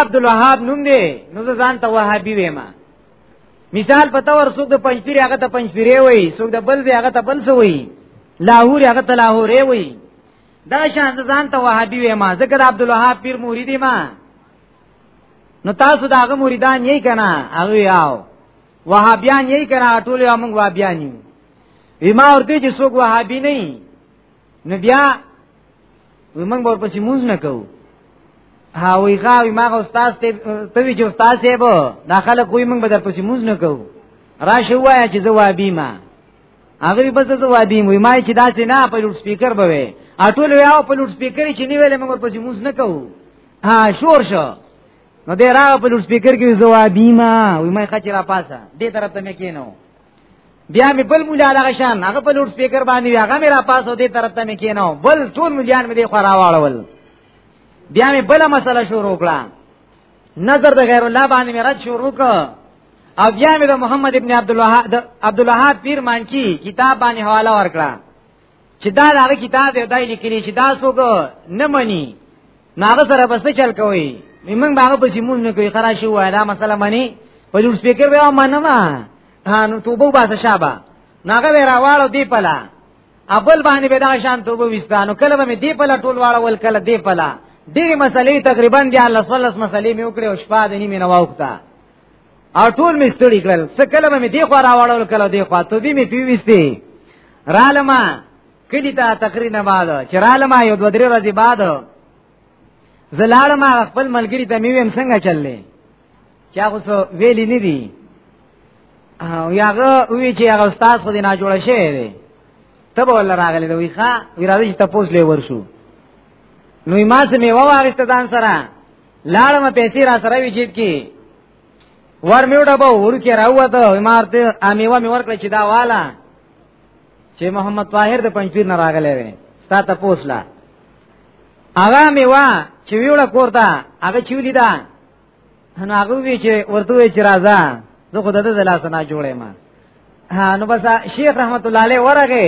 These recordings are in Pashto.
عبد الوهاب نوم دی نو ځان ته وهابي وېما مثال پتا ور څوک د پنځپيري هغه ته پنځپيري وای څوک د بل دی هغه ته بل سوی لاهور هغه ته لاهور وای دا شان ځان ته وهابي وېما ځکه د عبد الوهاب پیر مرید ما نو تاسو داغه مریدان یې کنا هغه یاو وهابیان یې کړه ټول یو موږ وهابیان یو ویما ورته چې څوک وهابي نه نو بیا موږ ورپسې مونږ نه کوو هاوی غاوی ما استاد ته توی چې استاد یې بو داخله کوی موږ به درپسې مونږ نه کوو راشه وایا چې زه وهابي ما هغه به زه وهابي وای ما چې داسې نه په لوډ سپیکر به وي اټول یو په لوډ سپیکر چې نیولې موږ ورپسې مونږ نه کوو ها شور شو نو دې را په لوډ سپیکر کې زوابی ما وای ما خچ را پاسه دې طرف ته مې کینو بیا مې بل مولا دغه شان هغه په لوډ سپیکر باندې هغه مې را پاسو دې طرف ته مې کینو بل ټول مليان مې دې خو راواړول بیا مې بل مسله شروع کړه نظر د غیر الله باندې مې رد شروع کړ او بیا مې د محمد ابن عبد الوهاب عبد الوهاب پیر مانچی کتاب باندې حواله ورکړه چې دا دا کتاب دی دای لیکلی چې دا څوک نه مني ناغه سره بس چل کوي موږ باغه په سیمون نه کوي خرا شو دا مسله مني په جوړ سپیکر به منم نو توبه باسه شابه ناغه به راواړو دی پلا ابل باندې به دا شان توبه وستانو کله به دی پلا ټول واړو ول کله دی پلا ډېری مسلې تقریبا دی الله صلی الله علیه وسلم مسلې مې وکړې او شپه د نیمه نو وخته او ټول می ستړي کړل څه کله مې دی خو راوړل کله دی خو ته دې می پیوستي رالما کلی ته تقریر نه بعد چې رالما یو دوه درې ورځې بعد زلالم خپل ملګری ته میوم څنګه چللې چا خو ویلی نه دی او یاغه وی چې هغه استاد خو دې نه جوړ شي دی ته به ول راغلی دی وی ښا وی راځي چې تاسو لې ورشو نو ما سمې ووارسته ځان سره لاړم پیسې را سره وی جیب کې ور میو ډبو ورکه راوته امارته امیوا می ورکړ چې دا والا چې محمد طاهر د پنځپیر نه راغلی وي ستا ته پوسلا هغه میوا چې ویوړه کوړه هغه چولی دا نو هغه وی چې ورته وی چې راځه زه خو د دې لاس نه جوړې ما نو بس شیخ رحمت الله علیه ورغه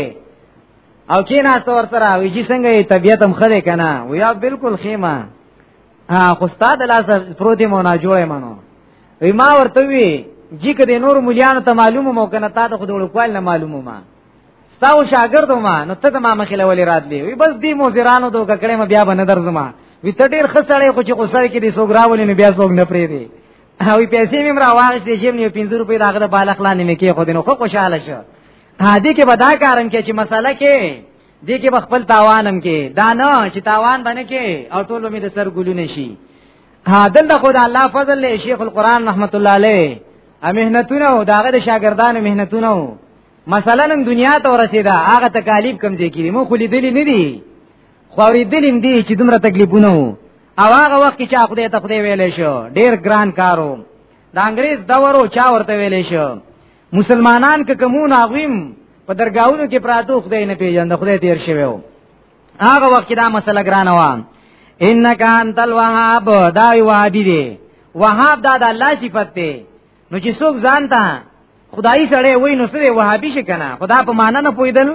او کینا تور سره وی چې څنګه طبیعت هم خره کنه ویا بالکل خیمه ها خو استاد لاس پروت مو نه جوړې منو وی ما ورته وی جی کده نور مليانو ته معلومه مو کنه تا ته خود وړکوال نه معلومه ما تاسو شاګرد ما نو ته ما مخله ولې راتلې وی بس دی مو زیرانو دوه ککړې ما بیا باندې درځما وی ته ډیر خسړې خو چې غوسه کې دې سوګ راولې نو بیا سوګ نه پرې دی او پیسې مې مرا واغستې چې مې 50 روپۍ داغه د بالخ لاندې مې کې خو دې نو خو خوشاله شو هادي کې بدا کارن کې چې مسله کې دې کې خپل تاوانم کې دا نه چې تاوان باندې کې او ټول امید سر ګلونه شي ها دلته خدای الله فضل له شیخ القران رحمت الله علیه امهنتونه او داغه د شاګردانو مهنتونه مثلا دنیا ته ورسیدا هغه تکالیف کم دي کړي مو خلی دلی نه دي خوري دلیم دي چې دومره تکلیفونه وو او هغه وخت چې خدای ته خدای ویلې شو ډیر ګران کارو د انګريز دورو چا ورته ویلې شو مسلمانان که کومون هغویم په درگاہونو کې پراتو خدای نه پیژند خدای تیر شوی و هغه وخت کې دا مسله ګرانه و انک انت الوهاب دا وهابی دی وهاب دا د الله صفت دی نو چې څوک ځان ته خدای سره وای نو سره وهابي شي کنه خدا په معنا نه پویدل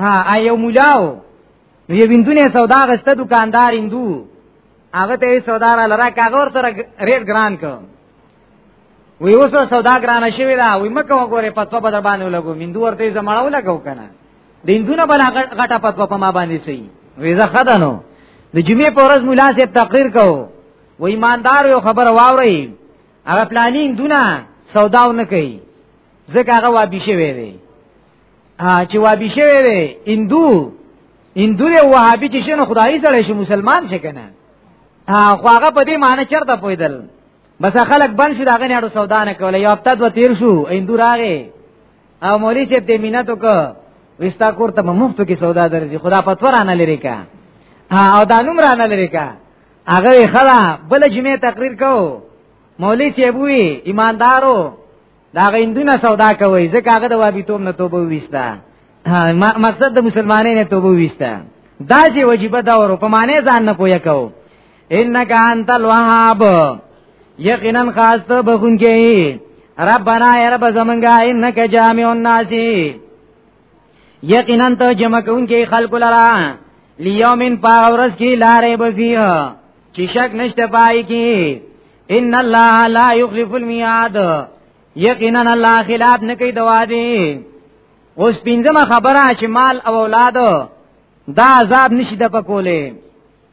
ها ایو مولاو نو یو ویندونه سودا غسته دکاندار اندو هغه ته سودار لره کاغور تر ریټ ګران کو وی اوس سودا ګرانه شوی دا وی مکه وګوره پتو په در باندې لګو مندو ورته زمړاو لګو کنه د هندونه بل غټه پتو په ما باندې سي وی زه خدانو د جمعې په ورځ مولا صاحب تقریر کو و ایماندار یو خبر واوري هغه پلانینګ دونه سوداو نه کوي ځکه هغه وابي شوی دی ها چې وابي شوی دی هندو هندو دی وهابي چې شنو خدای سره شي مسلمان شي کنه ها خو هغه په دې معنی چرته پویدل بس خلک بن شو داغه نه سودا نه کوله یو هفته دو تیر شو ایندو راغې او مولوی چې ته مينتو کو وستا کور ته مفتو کې سودا درځي خدا پتور نه لري کا او دا نوم را نه لري کا هغه خلا بل جمعه تقریر کو مولوی چې بوي ایماندارو دا غیندونه سودا کوي ځکه هغه د وابیتوم نه توبه وستا مقصد د مسلمانانو نه توبه وستا دا چې وجيبه دا ورو په معنی ځان نه پوهه کو انک انت الوهاب یقینا خاص ته بخون کې ربنا یا رب زمنګا انک جامع الناس یقینا ته جمع کون کې خلق لرا لیومن پاورس کی لارې بفیه چې شک نشته پای کې ان الله لا یخلف المیعاد یقینا الله خلاف نه کوي دوادي اوس پینځمه خبره چې مال او اولاد دا عذاب نشي د پکولې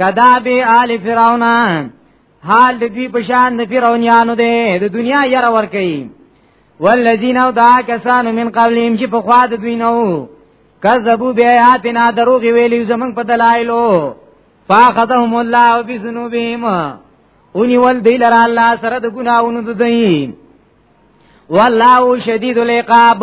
کدا به آل فرعون حال د دوی په شان د فرعونانو دی د دنیا ير ور کوي والذین دا کسان من قبلهم چې په خوا د دوی نو کذبوا بیااتنا دروغ ویلی زمنګ په دلایلو فاخذهم الله بذنوبهم اونی ول دی لرا الله سره د ګناونو د دی والله شدید العقاب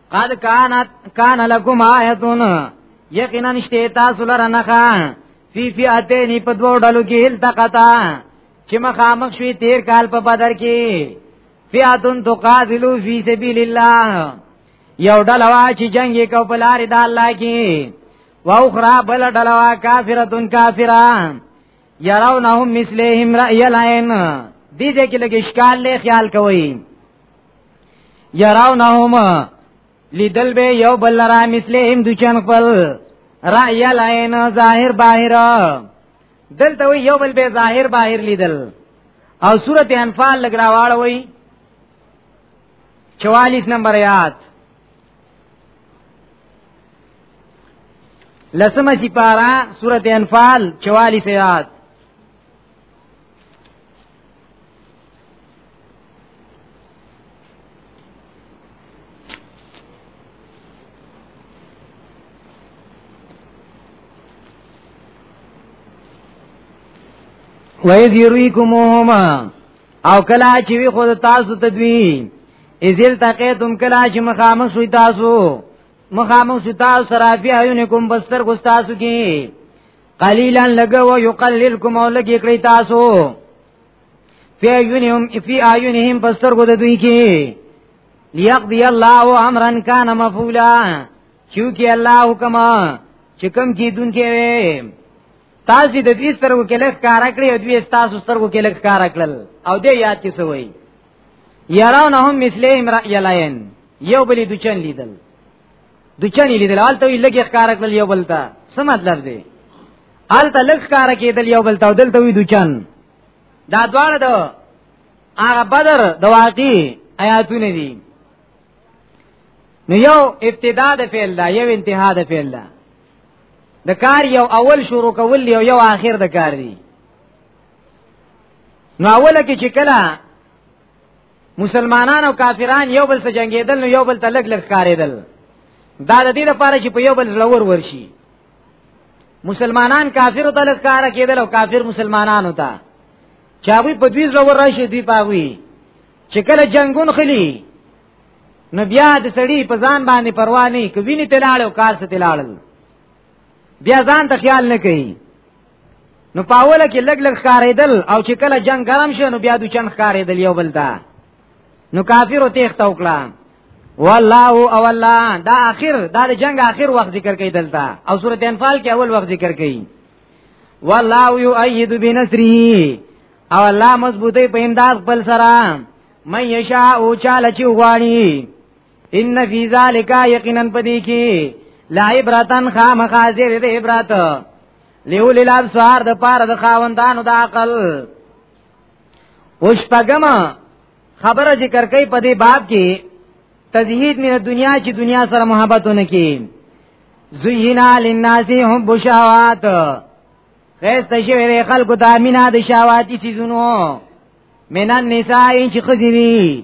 قد کانت کان لکم آیتون یقینا نشته تاسو لره نه خان فی فی اتینی په دوه ډلو کې التقطا چې مخامخ شوی تیر کال په بدر کې فیاتن تقاتلو فی سبیل الله یو ډله وا چې جنگ یې کو په لار د الله کې و اخرى بل ډله وا کافرتون کافرا یراونهم مثلهم رأی العین دې دې کې لګ اشکال له خیال کوي یراو نه هم لیدل به یو بل را مثله هم دوچن خپل رأی العین ظاهر باهر دلته وی یو بل به ظاهر باهر لیدل او سورته انفال لګراواړ وی 44 نمبر یاد لسمه سپارا سورت انفال چوالیس آیات وَإِذْ يُرِيكُمُهُمَا او کلا چې وی خود تاسو تدوی ازل تقیتم کلا چې مخامخ شوي تاسو مخامخ شوي تاسو سرافی عیونکم بستر کو تاسو کې قلیلا لګو یقللکم او لګی کړی تاسو فی ایونهم فی ایونهم پستر کو د دوی کې لیقضی الله امرا کان مفعولا چونکی الله حکم چې کوم کې دن کې وي تاسو د دې سترګو کې لږ کار کړی او دوی تاسو سترګو کې لږ کار کړل او دې یاد کې سوی یراونهم مثلهم رأی العین یو بلی دوچن لیدل د چني لیدل آلته وی لګي ښکار کړل یو بلتا څه مطلب دی آلته لګ ښکار کېدل یو بلتا دلته وی د چن دا دواړه د هغه بدر د واقعي آیاتونه دي نو یو ابتدا د فعل دا یو انتها د فعل دا د کار یو اول شروع کول یو یو آخر د کار دی نو اوله کې چې کله مسلمانان او کافران یو بل سره جنگیدل نو یو بل ته لګ لګ کاریدل دا د دې لپاره چې په یو بل زړور ورشي مسلمانان کافر ته لګ کار کېدل او کافر مسلمانانو ته چا وی په دوی زړور راشي دوی پاوی چې کله جنگون خلی نو بیا د سړی په ځان باندې پروا نه کوي نه تلاړو کار څه تلاړل بیا ځان ته خیال نه کوي نو پاوله کې لګ لګ ښکارېدل او چې کله جنگ ګرم شو نو بیا د چن ښکارېدل یو بل ته نو کافرو تیخت وکړه والله او الله دا اخر دا د جنگ اخر وخت ذکر کوي دلته او سورته انفال کې اول وخت ذکر کوي والله یؤید بنصره او الله مضبوطی په امداد خپل سره مې یشا او چاله چې غواړي ان فی ذالک یقینا پدی کی لا عبرتن خامخازر د عبرت لیول الابصار د پاره د خاوندانو د عقل اوش پغم خبره ذکر کوي په دې باب کې تزهید من دنیا چې دنیا سره محبتونه کې زینا للناس حب شهوات خیست شوی خلق ته مینا د شهواتی چیزونو من النساء چې خزری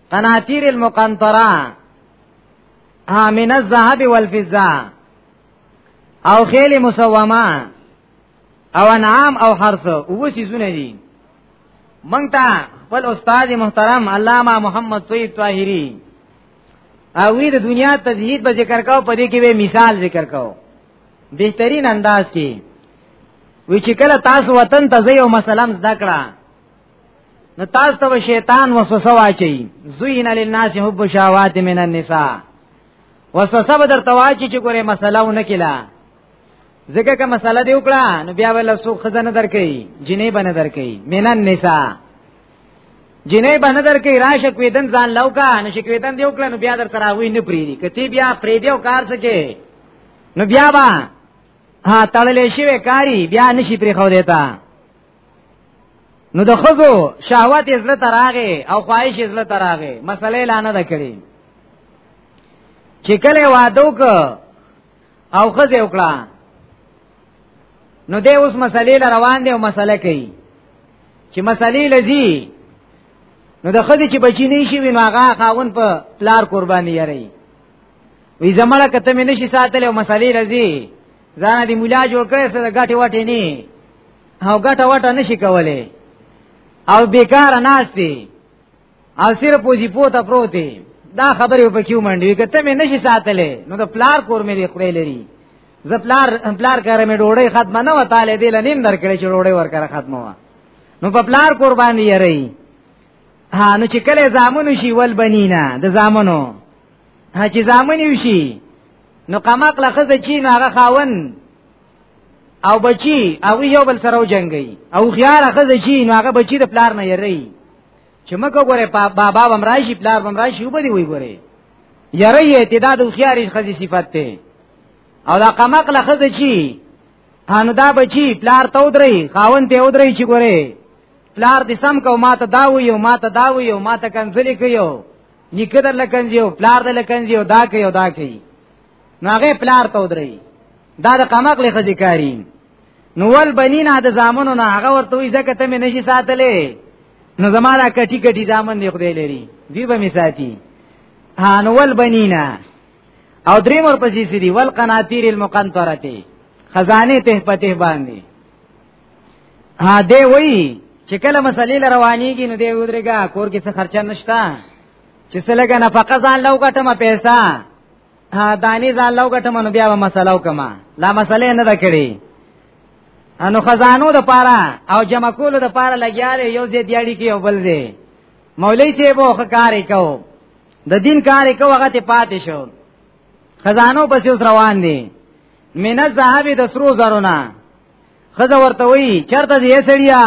قناطیر المقنطره من الذهب والفضه او خیل مسومه او انعام او حرس او سيزونه دي مونږ ته خپل استاد محترم علامه محمد طیب طاهری او وی د دنیا تزهید به ذکر کاو په دې کې به مثال ذکر کاو بهترین انداز کې وی چې کله تاسو وطن ته ځئ او مثلا زده کړه نو تاسو ته شیطان وسوسه واچي زوین للناس حب شهوات من النساء وسوسه به درته واچي چې ګوره مسله ونه کلا ځکه که مسله دی وکړه نو بیا ول سو خزانه درکې جنې بنه درکې من النساء جنې بنه درکې راشه کوي دن ځان لوکا نو شي کوي دن دی وکړه نو بیا در سره وی نه پریری کتی بیا پری دیو کار سکے نو بیا با ها تړلې شي کاری بیا نشي پری خو دیتا نو د خزو شهوت یې زړه تراغه او خواهش یې زړه تراغه مسلې لانه ده کړی چې کله وادو ک او خزه وکړه نو دې اوس مسلې ل روان دی او مسله کوي چې مسلې لذي نو د خدي چې بچی نه شي وینو هغه خاون په پلار قرباني یری وی زمړه کته مې نشي ساتل او مسلې لذي ځان دې مولا جوړ کړي سره غاټي واټي نه او ګټه وټه نشي کولای او بیکار ناشتي او صرف پوزي پوتا پروت دی دا خبرې په کیو منډي کته مې نشي ساتلې نو د پلار کور مې دی خړې لري ز پلار پلار کار مې ډوړې ختمه نه وتا لې دې لنیم درکړې چې ډوړې ورکره ختمه وا نو په پلار کور باندې یې رہی ها نو چې کله زامن شي ول بنینا د زامنو ها چې زامن شي نو قمق لخذ چین هغه خاون او بچی او یو بل سره جنگي او خيار خزه شي نو هغه بچی د پلار نه یری چې مکه ګوره بابا بم راشي پلار بم راشي وبدي وی ګوره یری اعتداد او خيار خزه صفت ته او دا قمق له خزه شي هانو دا بچی پلار ته ودري خاون ته ودري چې ګوره پلار دې سم کو ماته دا وی او ماته دا وی او ماته کنځلې کوي نیکه در لکنځي او پلار در لکنځي او دا کوي او دا کوي نو هغه پلار ته ودرې دا د قمقلې خځې کاری نو ول بنینا د زامنو نه هغه ورته وي ځکه ته مې نشي ساتلې نو زماره کټی کټی زامن دی خدای لري دی به می ساتي هان ول بنینا او درې مر پسې سری ول قناتیر المقنطرته خزانه ته پته باندې ها دی وای چې کله مسلې روانيږي نو دی ودرېګا کور کې څه خرچه نشتا چې څه لګا نفقه ځان لو کټمه پیسې ها دانی ځان لو غټه منو بیا مسله وکما لا مسله نه دا کړی انو خزانو د پاره او جمع کولو د پاره لګیاله یو دې دیاړي کې یو بل دې مولوی چې به خو کار وکاو د دین کار وکاو هغه ته پاتې شو خزانو پسې اوس روان دي مینه زهابي د سرو زرونه خزه ورته وی چرته دې سړیا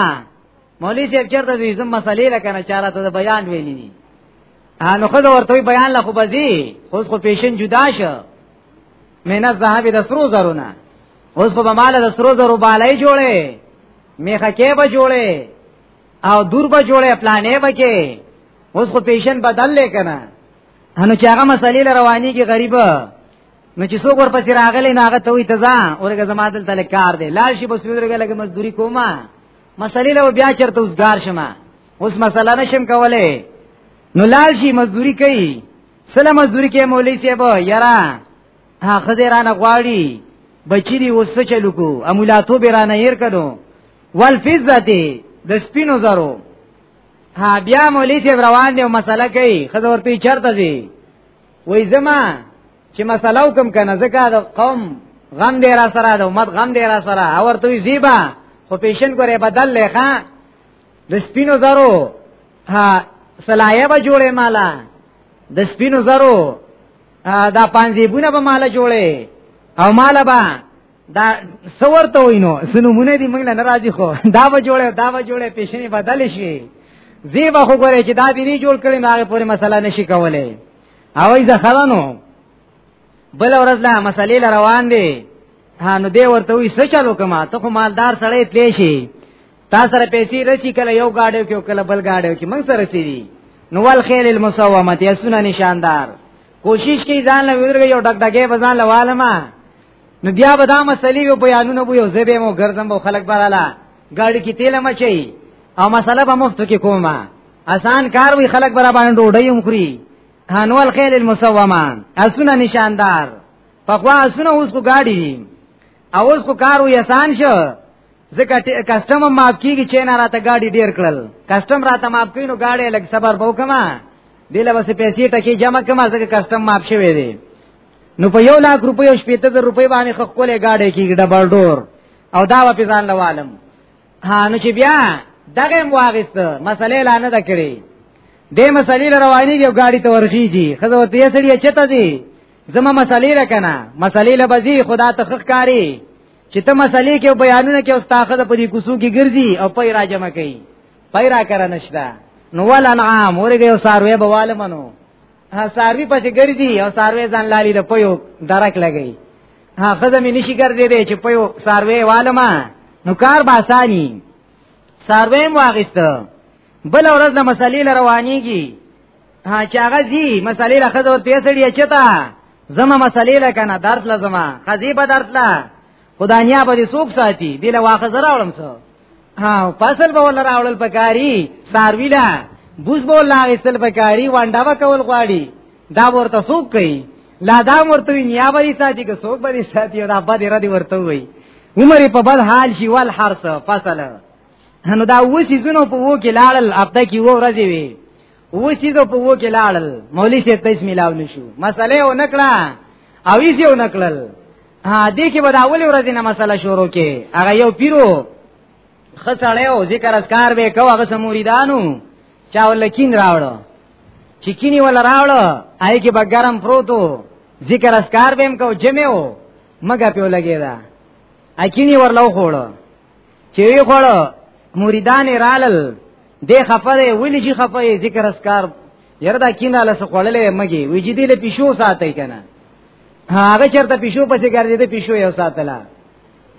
مولوی صاحب چرته دې زم مسلې لکنه چاره ته بیان ویلې دي نو خو ورته بیان لا خو بزي خو خو پیشن جدا شه مینه زهاب د سرو زرونه اوس په مال د سرو زرو بالای جوړې میخه کې به جوړې او دور به جوړې پلانې به کې اوس خو پیشن بدل لیکنه هنو چې هغه مسلې رواني کې غریب نو چې څوک ورپسې راغلی نو هغه ته وي تزا اورګه زما دلته کار دی لاړ شي بس ورګه لګه مزدوري کومه مسلې له بیا چرته وزګار شمه اوس مسله نشم کوله نو لال شي مزدوري کوي سلام مزدوري کې مولوی صاحب یرا ها خزیرانه غواړي بچی دی اوس څه چلو کو امولاتو بیرانه ير کړو والفزته د سپینو زرو ها بیا مولوی صاحب روان دی مسله کوي خزه ورته چرته دی وای زما چې مسله وکم کنه زکه د قوم غم دې را سره د امت غم دې را سره اور ته زیبا خو پیشن کوي بدل لخوا د سپینو زرو ها سلایه به جوړه مالا د سپینو زرو دا پانځيبونه به مالا جوړه او مالا به دا سور ته وینو سنمونه دي موږ نه راځي خو دا به جوړه دا به جوړه پیشنې بدل شي زیبا خو ګوره چې دا دې نه جوړ کړي نو هغه پوری مسله نشي کولای او ای زخلانو بل ورځ لا مسلې روان دي ها نو دی ورته وی څه چلو کما ته خو مالدار سړی تلی شي تا سره پیسې رچی کله یو گاډیو کې کله بل گاډیو کې موږ سره چي دي نو ول خیل المسومه ته سونه نشاندار کوشش کی ځان له ورګ یو ډک ډکه بزان لوالما نو بیا به دا مسلې په یانونو بو یو زبې مو ګرځم بو خلک باراله ګاډي کې تیل مچي او مسله به مفتو کې کومه آسان کار وی خلک برابر باندې ډوډۍ هم خوري هنوال خیل المسومه اسونه نشاندار پخوا اسونه اوس کو ګاډي دي او اوس کو کار وی آسان شو ځکه کسٹم ماپ کیږي چې نه راته ګاډي ډیر کړل کسٹم راته ماپ کینو ګاډي لګ صبر بو کما دله وسه پیسې ټکی جمع کما ځکه کسٹم ماپ شوی دی نو په یو لاک روپیو شپېته زر روپۍ باندې خپلې ګاډي کیږي ډبل ډور او دا و په ځان لوالم ها نو چې بیا دغه مواغست مسلې لا نه دکړي دې مسلې رواني یو گاډي ته ورخیږي خزه وته یې سړی چته دی زما مسلې را کنه مسلې له بزی خدا ته خخکاری چې ته مسلې کې بیانونه کې استاخه په دې کوسو کې ګرځي او پای را جمع کوي پای را کړه نشته نو ول انعام ورګه یو ساروی بواله منو ها ساروی پسې ګرځي او ساروی ځان لالي د پيو درک لګي ها خزه مې نشي ګرځي دی چې پيو ساروی والما نو کار به اساني ساروی واغست بل ورځ د مسلې روانيږي ها چې هغه زی مسلې له خزه ورته سړي چتا زما مسلې له کنه درس لزما خزي به درس لا خدانیا به سوک ساتي دل واخه زرا وړم سو ها فصل به ولر اولل پکاري سارویلا بوز به لا استل پکاري وانډا به کول غواړي دا ورته سوک کوي لا دا ورته نیا به ساتي که سوک به ساتي دا بد را دي ورته وي عمر په بد حال شي ول حرس فصل نو دا وسی زونو په وو کې لاړل اپته کې وو ورځي وي و چیزو په وو کې لاړل مولوی شه تیس ملاو نشو مسئله او نکړه او یې یو نکړل ها دې کې بد اول ورځ نه مسله شروع کې هغه یو پیرو خسړې او ذکر اسکار به کو هغه سموریدانو چا ولکین راوړو چې کینی ول راوړو آی کې بګرم پروتو ذکر اسکار به هم کو جمعو مګه په لګیدا اکینی ورلو خوړو چې وی خړ مریدان رالل د خفره ولې چې خفه ذکر اسکار یره دا کینه لس خړلې مګي وی جدي له پښو ساتي کنه هغه چرته پښو پسې ګرځي د پښو یو ساتله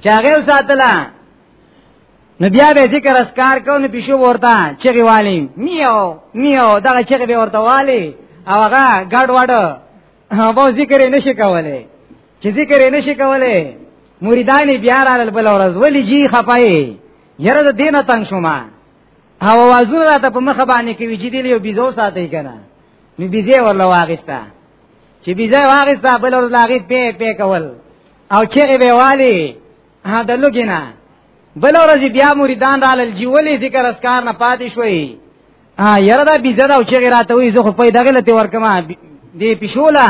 چاغه یو ساتله نو بیا به ذکر اسکار کو نو پښو ورته چغي والی میو میو دا چغي به ورته والی او هغه ګډ وډ ها به ذکر نه شي کولای چې ذکر نه شي کولای مریدان بیا رال بل ورځ ولې جی خپای یره د دینه تنگ شوما او وازونه راته په مخه باندې کې وجې دی یو بيزو ساتي کنه نو بيزه ورلا واغستا چې بيزه واغستا بل ورځ لاغي پې پې کول او چې به والی ها د لګینا بل ورځ بیا مریدان رال جیولې ذکر اسکار نه پاتې شوي ها یره دا بي زړه او چې راته وي زه خو په دغه لته ورکم دې پښولا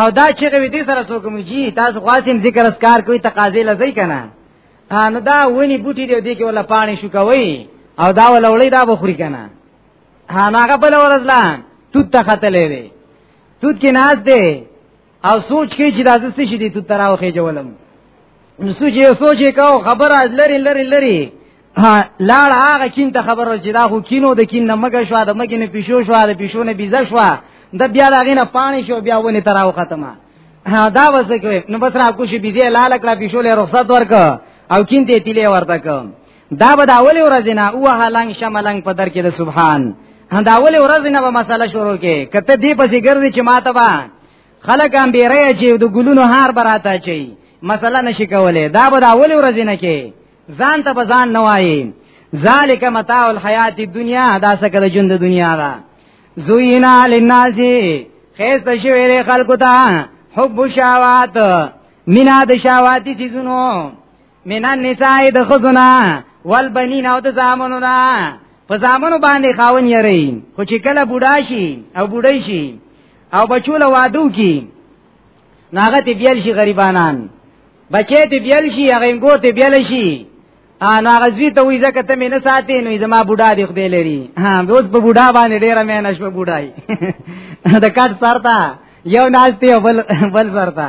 او دا چې وی دې سره څوک مجي تاسو خاصم ذکر اسکار کوي تقاضې لځي کنه نو دا ونی بوټي دی دې کې ولا پانی شو کوي او دا ولا ولې دا بخوري کنه ها ناګه په لورځلان تو ته خطلې وي تو کې ناز دې او سوچ کې چې دا څه شي دي تو تراو خې جوړم نو سوچ یې سوچ یې کاو خبره لری لری لری لاړ هغه کین ته خبره چې دا خو کینو د کین نه مګه شو د مګې نه پښو شو د پښو نه بیزه شو د بیا دا غینه پانی شو بیا ونی تراو ختمه دا وسه کوي نو بس را کوشي بيزي لاله کړه پښو له رخصت ورک او کین ته تیلې ورته کوم دا به دا اولی ورځ نه اوه لنګ شملنګ په در کې د سبحان دا اولی ورځ نه به مسله شروع کې کته دی پسې ګرځي چې ماته با خلک هم بیره چې د ګلونو هار براته چي مسله نشي کولای دا به دا اولی ورځ نه کې ځان ته به ځان نه وایي ذالک متاع الحیات الدنیا دا څه کله ژوند د دنیا ده زوینا للناس خیست شویر خلقو تا حب شاوات مینا د شاواتی چیزونو من النساء د خزنا والبنین او د زامنو نه په زامنو باندې خاون یری خو چې کله بوډا شي او بوډۍ شي او بچوله وادو کی ناغه تی بیل شي غریبانان بچی تی بیل شي هغه انګو تی بیل شي انا غزوی ته وی زکه ته مینه ساتي نو زما بوډا دی خدای لري ها اوس په بوډا باندې ډیره مې نشو بوډای د کټ سرتا یو ناشته بل بل سرتا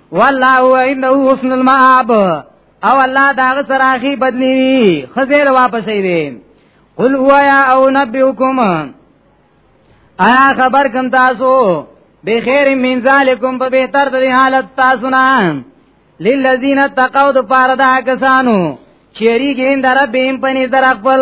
والله انه حسن المآب او الله داغه سراخي بدلی خزر واپس دی قل هو یا او نبئکم آیا خبر کم تاسو به خیر من ذالکم په بهتر د حالت تاسو نه للذین تقوا د پاره دا کسانو چیرې ګین در به په نظر خپل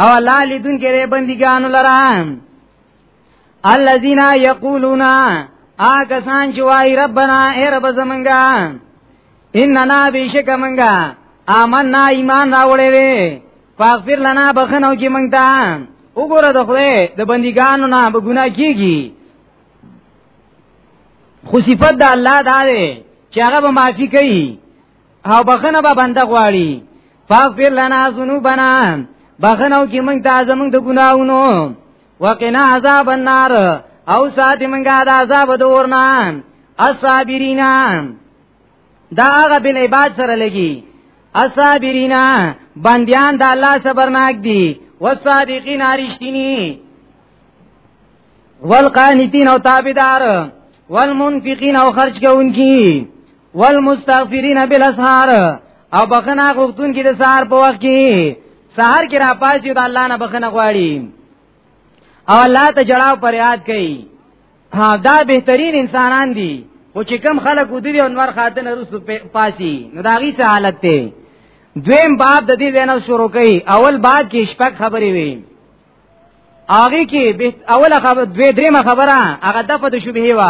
او الله لیدون کې دی بندګانو لره الذين يقولون آکسان چې وای ربنا اے رب زمنګا اننا بیشک منګا آمنا ایمان راوړې وې فاغفر لنا بخنو کې منګ ته وګوره د خدای د بندګانو نه به ګنا کیږي خو صفت د الله دا دی چې هغه به معافي کوي او بخنه به بنده غواړي فاغفر لنا ذنوبنا بخنه او کې موږ ته زموږ د ګناونو وقنا عذاب النار او ساتي موږ د عذاب د ورنا الصابرین دا هغه بن عباد سره لګي الصابرین بندیان د الله صبرناک دي والصادقین رښتینی والقانتین او تابعدار والمنفقین او خرج کوونکی والمستغفرین بالاسحار او بخنه غوښتون کې د سحر په وخت کې سحر کې را پاسي د الله نه بخنه غواړي او الله ته جړاو پر یاد کوي ها دا بهترین انسانان دي او چې کم خلک ودی او نور خاتن رسو پاسي نو دا غي څه حالت ته دویم باب د دې زینو شروع کوي اول باب کې شپږ خبرې وي هغه کې اوله خبر دوی دریمه خبره هغه دغه د شبهه و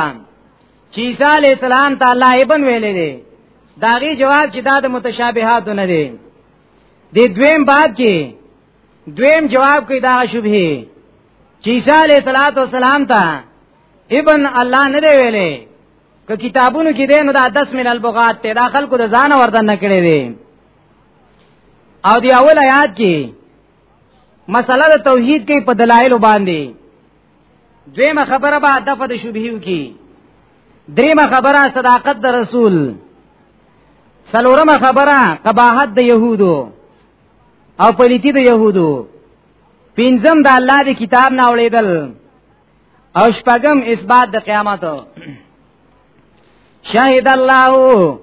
چې عیسی علی السلام ته الله ابن ویلې دی داغي جواب چې دا د متشابهات نه دی د دویم باب کې دویم جواب کوي دا شبهه چې عیسی علی السلام ته ابن الله نه دی ویلې که کتابونو کې دی نو دا 10 من البغات ته دا خلکو د ځان وردن نه کړی دی او دی اول آیات کې مسله د توحید کې په دلایل باندې دویمه خبره به دغه د شبهیو کی دریمه خبره صداقت د رسول سلورمه خبره قباحت د يهودو او پلیتی د يهودو پنځم د الله د کتاب نه اولیدل او شپږم اثبات د قیامت شاهد الله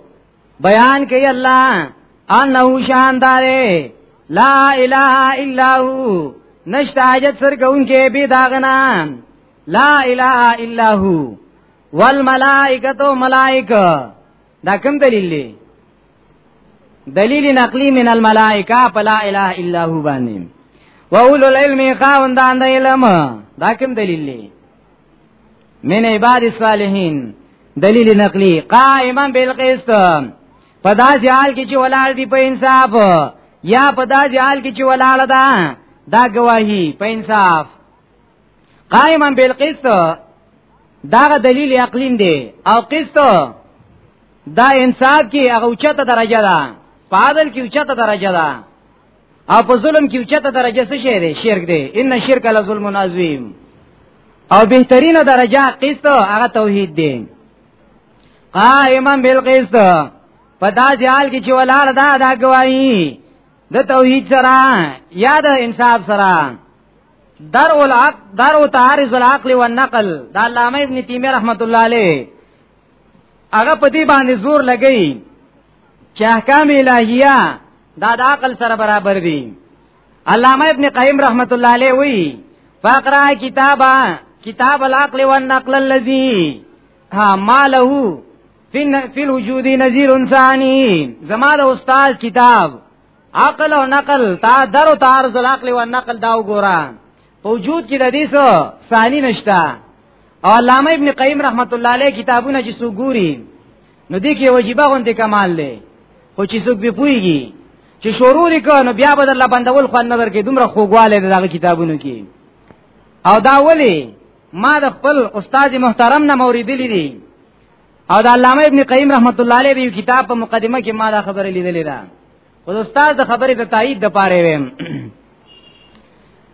بیان کوي الله انه شاندار لا اله الا هو نشته حاجت سر کوونکې به داغنا لا اله الا هو والملائکه ملائکه دا کوم دلیل دی دلیل نقلی من الملائکه فلا اله الا هو باندې واولو العلم خاوندان د علم دا کوم دلیل دی من عباد الصالحین دلیل نقلی قائما بالقسط پدا جال کی چې ولال دی په انصاف یا پدا جال کی چې ولال دا دا گواہی په انصاف قائما بالقسط دا دلیل عقلین دی او قسط دا انصاف کی هغه اوچته درجه ده فاضل کی اوچته درجه ده او په ظلم کې اوچته درجه څه شی دی شرک دی ان شرک لظلم عظیم او بهترینه درجه قسط هغه توحید دی قائما بالقسط په داسې حال کې چې ولاړ دا دا گواہی د توحید سره یا د انصاف سره در العقل در تعارض العقل والنقل دا علامه ابن تیمیه رحمت الله علیه هغه په دې باندې زور لګی چې احکام الهیه دا د عقل سره برابر دي علامه ابن قیم رحمت الله علیه وی فقرا کتابا کتاب العقل والنقل الذي ها ما له فی الوجود نذیر انسانی زما د استاد کتاب عقل او نقل تا درو تار زلاقل او نقل دا وګورم په وجود کې د دې څه ثاني نشتا او علامه ابن قیم رحمت الله علیه کتابونه چې سو ګوري نو دې کې واجبہ غونډه کمال لې خو چې څوک به پويږي چې شروع وکړو بیا به الله بندول خو نظر کې دومره خوګواله دغه کتابونو کې او دا ولی ما د خپل استاد محترم نه موریدلې دي او د علامه ابن قیم رحمت الله علیه یو کتاب په مقدمه کې ما دا خبره لیدلې ده او استاد د خبرې د تایید د پاره ویم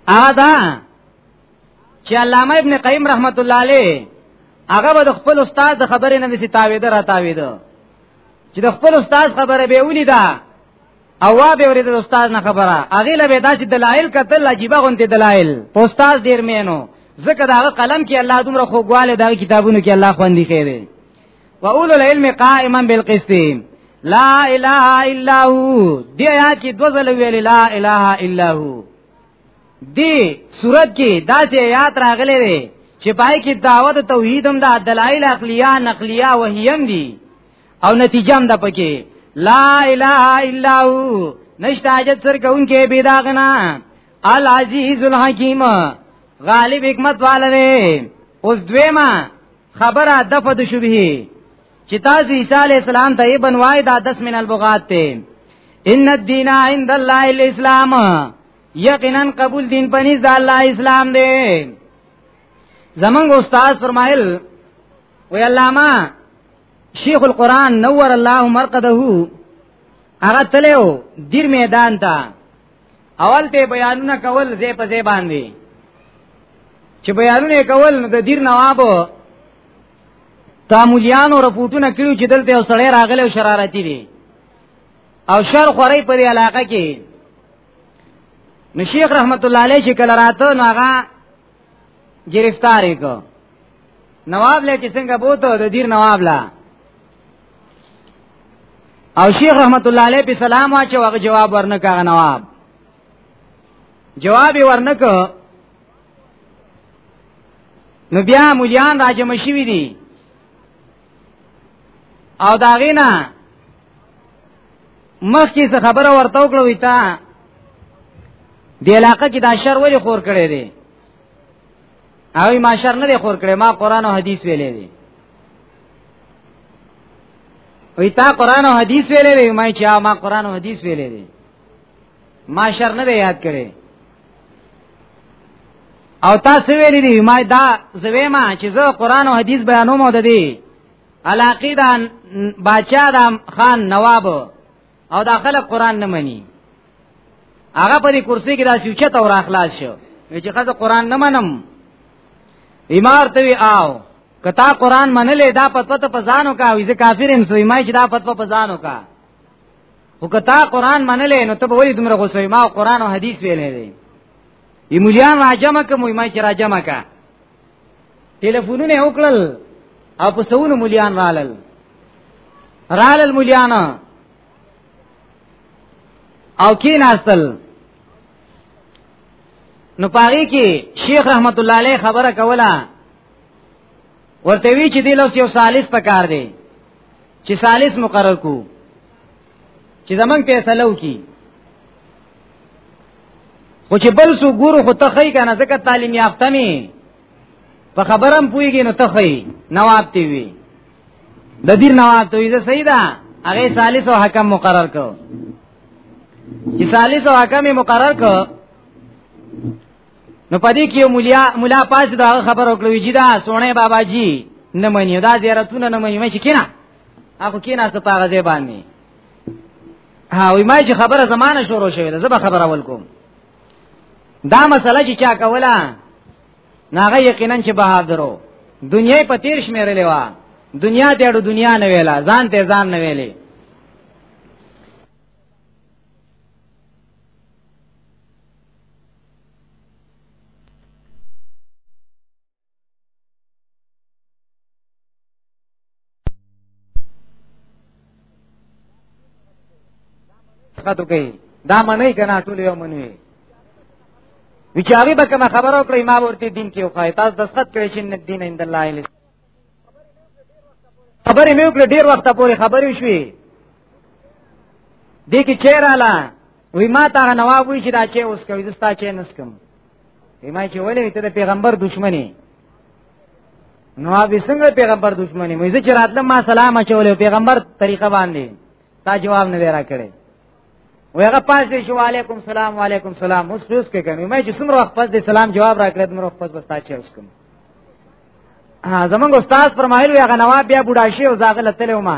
ادا چې علامه ابن قیم رحمت الله علیه هغه به د خپل استاد د خبرې نه نسی تاویده را تاویده چې د خپل استاد خبره به ولیدا او وا به ورته د استاد نه خبره هغه له به داسې دلایل کتل عجیبه غونډې دلایل استاد ډیر مینو ځکه دا قلم کې الله دومره خوګواله دا کتابونو کې الله خوندې خېره واولو العلم قائما بالقسط لا اله الا هو دی آیات کې دوه ځله ویل لا اله الا هو دی صورت کې دا چې آیات راغلي دي چې پای کې دعوت توحید هم د دلایل عقلیه نقلیه وهیم دي او نتیجه هم د پکې لا اله الا هو نشته حاجت سر کوونکې بيداغنا العزیز الحکیم غالب حکمت والے اوس دویما خبره دفع د شبهه چې تاسو عیسی علی السلام ته ابن وای دا 10 من البغات ته ان الدین عند الله الاسلام یقینا قبول دین پنځ د الله اسلام دی زمنګ استاد فرمایل وی علامہ شیخ القرآن نور الله مرقده هغه تلو دیر میدان ته اول ته بیانونه کول زې په زې باندې چې بیانونه کول نو د دیر نواب تامولیانو رپورټونه کړیو چې دلته یو سړی راغلی او شرارتي دی او شر خوري په دې علاقه کې نو شیخ رحمت الله علیه چې کله راته نو هغه گرفتار کو نواب لې چې څنګه بوته د دیر نواب لا او شیخ رحمت الله علیه په سلام واچو هغه جواب ورنک هغه نواب جواب ورنک نو بیا مليان راجم شوی دي او دا غینا مخ کی څه خبره ورته وکړه وی تا دی علاقه کې دا شر ولی خور کړی دی هغه ما شر نه خور کړې ما قران او حدیث ویلې دي وی تا قران او حدیث ویلې دي ما چې ما قران او حدیث ویلې دي ما شر نه یاد کړې او تاسو ویلې دي ما دا زوی ما چې زه قران او حدیث بیانوم د دې علاقه دا بچا دا خان نواب او دا خلک قران نه مني هغه په دې کرسي کې دا سوچت او راخلاص شو چې خزه قران نه منم بیمار ته وی آو کتا قران منلې دا پتو ته پزانو کا وی زه کافر هم سوې ما چې دا پتو پزانو کا او کتا قران منلې نو ته به ولې دومره غوسوي ما قران او حدیث ویلې دي یمولیان راجمه کوم ما چې راجمه کا ټلیفونونه وکړل او په سونو مليان رالل رالل مليان او کیناستل نو پاره کې شیخ رحمت الله علیه خبره کوله ورته وی چې د لوس یو ثالث پکار دی چې ثالث مقرر کو چې زمنګ فیصله وکي خو چې بل سو ګورو خو تخی کنه ځکه تعلیم یافته نه په خبرم پویږي نو تخی نواب تی وی د دې نواب ته یې صحیح ده هغه ثالث او حکم مقرر کو چې ثالث او حکم مقرر کو نو پدې کې مولیا مولا پاس دا خبر وکړو چې دا سونه بابا جی نه منی دا زیارتونه نه منی مې کینا هغه کې ناس په غزه باندې ها وای ما چې خبره زمانه شروع شوه ده زه به خبره ول کوم دا مسله چې چا کوله ناغه یقینا چې بهادرو دنیا په تیر شمیرلې وا دنیا ته اړو دنیا نه ویلا ځان ته ځان نه ویلې خطو کوي دا منې کنه ټول یو منوي وچاري به کوم خبرو کړی ما ورته دین کې خو تاسو د صد کړی چې دین عند الله خبرې مې وکړې ډیر وخت پورې خبرې شوې دې کې چیر اله وی ما ته نواب وی چې دا چې اوس کوي زستا چې نسکم وی ما چې ولې ته د پیغمبر دښمنی نو به څنګه پیغمبر دښمنی مې چې راتله ما سلام اچولې پیغمبر طریقه باندې تا جواب نه ورا کړې ویغه پاس دی شو علیکم سلام علیکم سلام اوس اوس کې کوم مې چې څومره وخت پس دی سلام جواب راکړې څومره وخت پس بستا چې اوس کوم ها زمونږ استاد فرمایلی ویغه نواب بیا بوډا شي او زاغله تل ما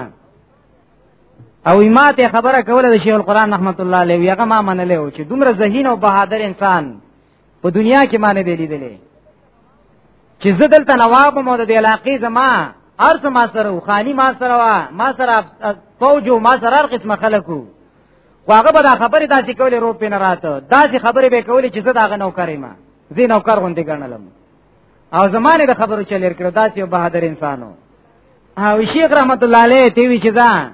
او ما ته خبره کوله د شیخ القران رحمت الله علیه ویغه ما منلې و چې دومره ذهین او بهادر انسان په دنیا کې معنی دی لیدلې چې زه دلته نواب مو د علاقې زما ارز ما سره خانی ما سره وا ما سره فوجو ما سره هر قسمه خلکو واغه به دا خبره داسې کولې رو پې نه راته داسې خبره به کولې چې زه داغه نوکرې ما زه نوکر غوندې ګڼلم او زمانه د خبرو چلیر کړو داسې یو بهادر انسانو او شیخ رحمت الله علیه تی وی چې ځان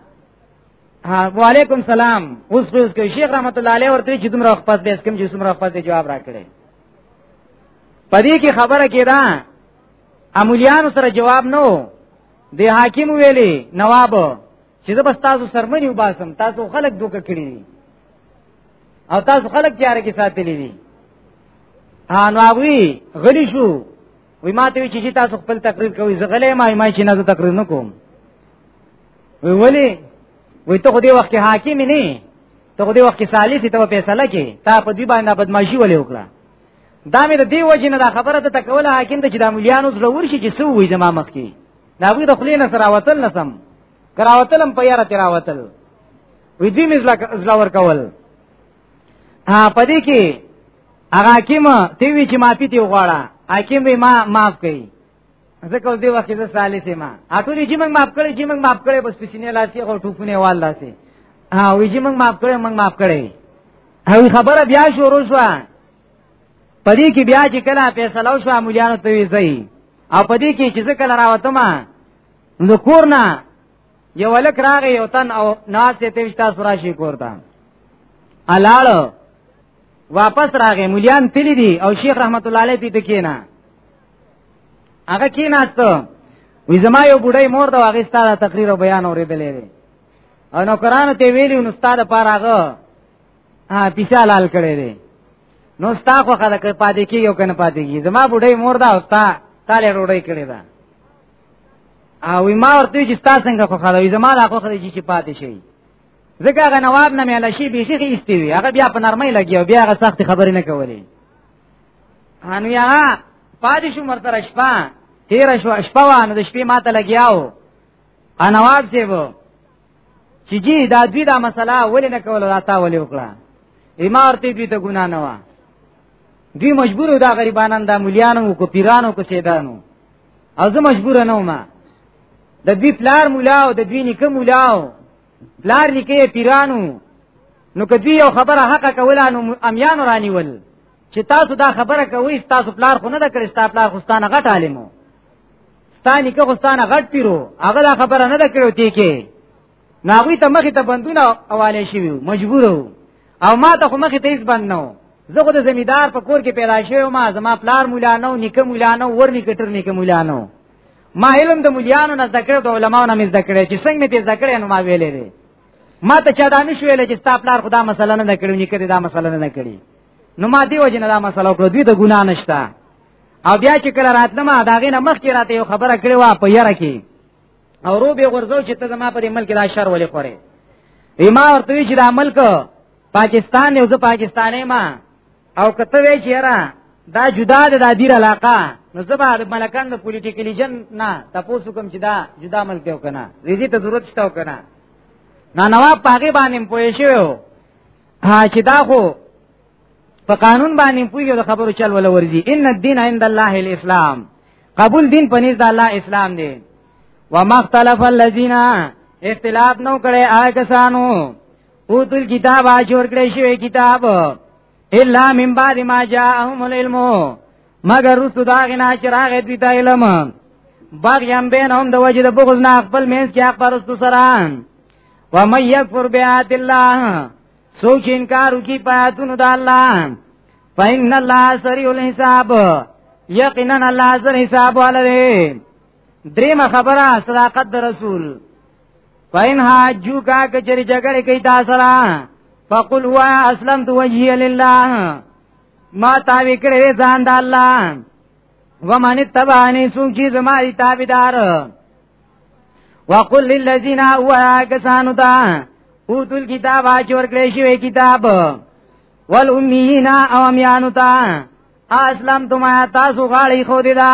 وعلیکم سلام اوس خو اسکه شیخ رحمت الله علیه ورته چې دومره خپل به اسکم چې دومره خپل جواب راکړي پدې کې خبره کېدا امولیان سره جواب نو د حاکم ویلي نواب چې زه بس تاسو سرمنی وباسم تاسو خلک دوکه کړی دي او تاسو خلک تیار کې ساتلې دي ها نو هغه غلی شو وی ما ته چې تاسو خپل تقریر کوي زه غلې ما ما چې نه تقریر نکوم وی ولی وی ته خو دې وخت کې حاکم نه ته خو دې وخت کې ثالث ته فیصله کې تا په دې باندې بدمعشي ولې وکړه دا مې د دې وجه نه دا خبره ته تکول حاکم ته چې د مليانو زړه ورشي چې سو وي زما مخ کې دا وی د خلینو سره وتل نسم کراوتلم په یاره تراوتل وی دې مې زړه ور کول ها پدې کې هغه حاکم تی وی چې معافي دی وغواړه حاکم وی ما معاف کړي ځکه اوس دی وخت زه سالي سي ما اټوري چې موږ معاف کړی چې موږ معاف کړی بس پسینه لاسي او ټوپونه وال لاسي ها وی چې موږ معاف کړی موږ معاف کړی او خبره بیا شروع شو پدې کې بیا چې کله فیصله شو مليانو ته وی ځای او پدې کې چې کله راوته ما نو کور نه یو لک راغی یو تن او ناس ته تشتا سورا شي کورتا الاړو واپس راغی مليان تللی دي او شیخ رحمت الله علیه دې کېنا هغه کې ناستو وی زما یو بډای مور دا هغه ستاره تقریر او بیان اوریدلې وی او نو قران ته ویلی نو ستاره پار هغه ها پیسه لال کړي دي نو ستا خو خدای کې پاتې کې یو کنه پاتې کې زما بډای مور دا اوستا تاله روړی کړي دا او ما ورته چې ستا څنګه خو خدای زما لا خو خدای چې پاتې شي ځکه هغه نواب نه مې لشي بيخي خېستي وي هغه بیا په نرمۍ لګي او بیا هغه سخت خبرې نه کولې انو یا پاتې شو مرتر شپه تیر شو شپه وانه د شپې ماته لګیاو انواب سیبو چې جی دا دوی دا مسله ولې نه کوله دا تا ولې وکړه امارتي دوی ته ګنا نه و دوی مجبور دا غریبانان دا مليانو کو پیرانو کو سیدانو او زه مجبور نه ومه د دوی پلار مولا او د دوی نیکه مولا او پلار لیکي پیرانو نو کدی یو خبره حق کوله نو امیان رانیول چې تاسو دا خبره کوي تاسو پلار خو نه دا کړی تاسو پلار خوستانه غټ عالمو ستانی که خوستانه غټ پیرو هغه دا خبره نه دا کړو تی کې ناغوی ته مخې ته بندونه اواله شي مجبور او ما ته خو مخې ته هیڅ بند نه زه خو د زمیدار په کور کې پیدا شوم ما زما پلار مولا نو نیکه مولا نو ور نیکه تر نیکه مولا نو ما علم د مليانو نه ذکر د علماو نه مې ذکر چې څنګه مې ته ذکر نو ما ویلې دي ما ته چا دا نه شو ویلې چې ستا پلار خدا مسله نه کړو نه کړی دا مسله نه کړی نو ما دی وجه نه دا مسله کړو دوی د ګنا نشتا او بیا چې کله راتله ما دا غینه مخ کې راته یو خبره کړې وا په یره کې او رو به غرزو چې ته زما په دې ملک دا شر ولې خورې ما ورته چې دا ملک پاکستان یو زه پاکستانې ما او کته وی چیرې دا جدا ده د دیر علاقه نو زبا د ملکان د پولیټیکلی جن نه تاسو کوم چې دا جدا ملک یو کنه ریزی ته ضرورت شته کنه نه نواب پاګې باندې پوه شو ها چې دا خو په قانون باندې پوهیږي د خبرو چل ول ورځي ان الدين عند الله الاسلام قبول دین پنځ د الله اسلام دی ومختلف الذين اختلاف نو کړي آ کسانو او تل کتاب اجور کړی شوی کتاب الا من بعد ما جاءهم العلم مگر رسو دا غنا چې راغې دوی ته علم باغیم بینهم د وجه د بغض نه خپل مینس کې خپل رسو سره و من یکفر بیات الله سوچ انکار کی پاتون د الله فإن الله سریع الحساب یقینا الله سر حساب ولري دریمه خبره صداقت د رسول فین حاجو کا کچری جګړه کوي تا سره فقل هو اسلم تو وجهی لله ما تابع کړی ځان د الله ومن تبعنی سوق چې زما دی تابعدار وقل للذین هو کسانو تا اوتل کتاب اچور کړی شوی کتاب والامین او امیانو تا اسلام تم تاسو غاړي خو دي دا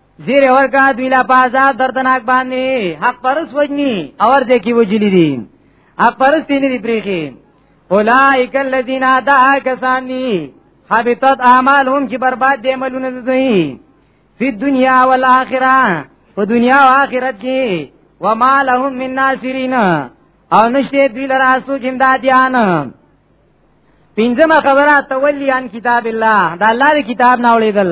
زیر ورکا دوی لا پازا دردناک باندې حق پرس وجنی اور دې کی وجلی دي حق پرس دې نه پریخي اولائک الذین ادا کسانی حبطت اعمالهم کی برباد دې عملونه دوی فی دنیا والآخرہ په دنیا او آخرت کې وما لهم من ناصرین او نشته دوی لرا سو جمدادیان پنځمه خبره تولی عن کتاب الله دا الله کتاب نه ولیدل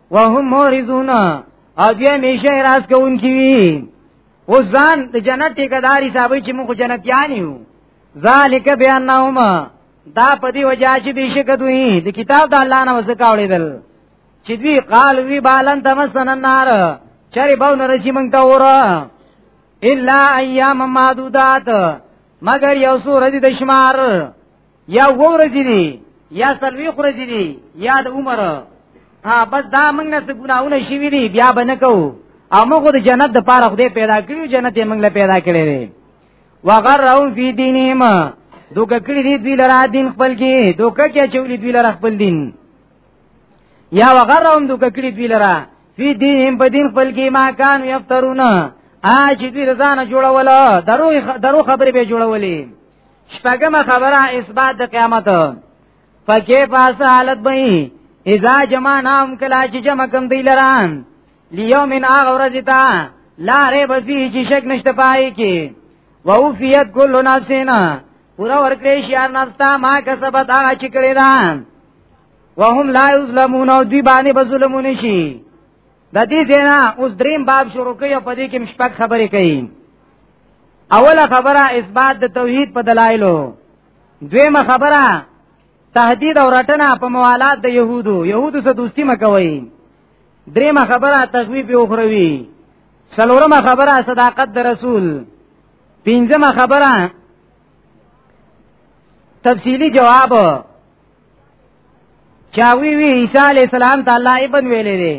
وهم موردون او دی همیشه راز کون کی وی او ځان د جنت ټیکداري صاحب چې موږ جنتیان یو ذالک بیانهما دا په دی وجہ چې بشک دوی د کتاب د الله نه وسکاولې دل چې دوی قال وی بالن تمسن النار چری باو نه رسی مونږ ته وره الا ایام معدودات مگر یو سور دي د شمار یا ورځې دي یا سلوي خورځې دي یا د عمر ها بس دا موږ نه څه ګناونه شي وی بیا به نه کوو او موږ د جنت د پاره خدای پیدا کړو جنت یې موږ له پیدا کړی دی وغرهم فی دینهم دوک کړی دی دوی لرا دین خپل کې دوک کې چولی دوی لرا خپل دین یا وغرهم دوک کړی دوی لرا فی دینهم په دین خپل کې ما کان یفترون اج دوی رضانه جوړوله درو درو خبرې به جوړولې شپږم خبره اثبات د قیامت پکې پاس حالت به اذا جمع نام کلا چې جمع کم دی لران لیوم ان هغه ورځ ته لا ریب فيه چې شک نشته پای کې ووفیت کل نفسنا پورا ورکړې شي هر نفس ته ما کسبت هغه چې کړی دا وهم لا یظلمون او دی باندې بظلمون شي د دې ځنا اوس دریم باب شروع کوي په دې کې مشپک خبرې کوي اوله خبره اثبات د توحید په دلایلو دویمه خبره تهدید او رټنه په موالات د يهودو يهودو سره دوستی مکوي دریمه خبره تخویب او خروي څلورمه خبره صداقت د رسول پنځمه خبره تفصیلی جواب چاوی وی عیسی علی السلام ته الله ابن ویلې دي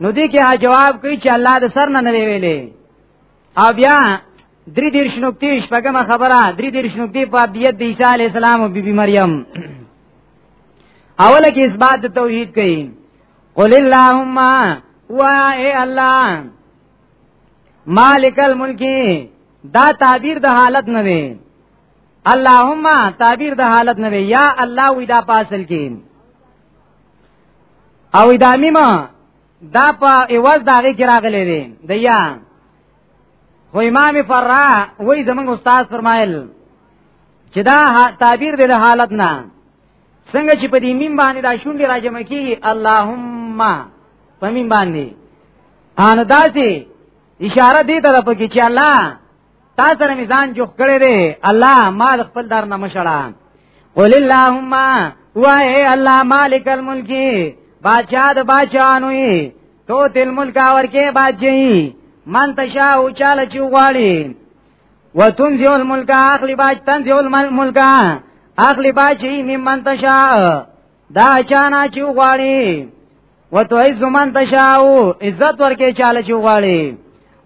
نو دې کې جواب کوي چې الله د سر نه نه ویلې او بیا درې دیر شنوکتی شپږم خبره درې دیر شنوکتی په بیت د عیسی علی السلام او بیبي مریم اوله کې اثبات د توحید کوي قل اللهم وا اے الله مالک الملک دا تعبیر د حالت نه دی اللهم تعبیر د حالت نه یا الله وی دا پاسل کې او دا میمه دا په ایواز داغه کې راغلي دي د یا خو امام فرع وای زمنګ استاد فرمایل چې دا تعبیر د حالت نه څنګه چې په دې مين باندې دا شونډې راجم کیږي اللهم په مين باندې ان داسي اشاره دې ته پکې چې الله تا سره میزان جوخ کړی دی الله ما د خپل دار نه مشړه قل اللهم وای الله مالک الملک بادشاہ د بادشاہانو تو تل ملک اور کې بادشاہي من تشا او چاله چو غواړي وتنزع الملک اخلی باج تنزع الملک اخلی باج ممن تشا دا چانا چې غواړي وتو عز من تشاو عزت ورکه چاله چې غواړي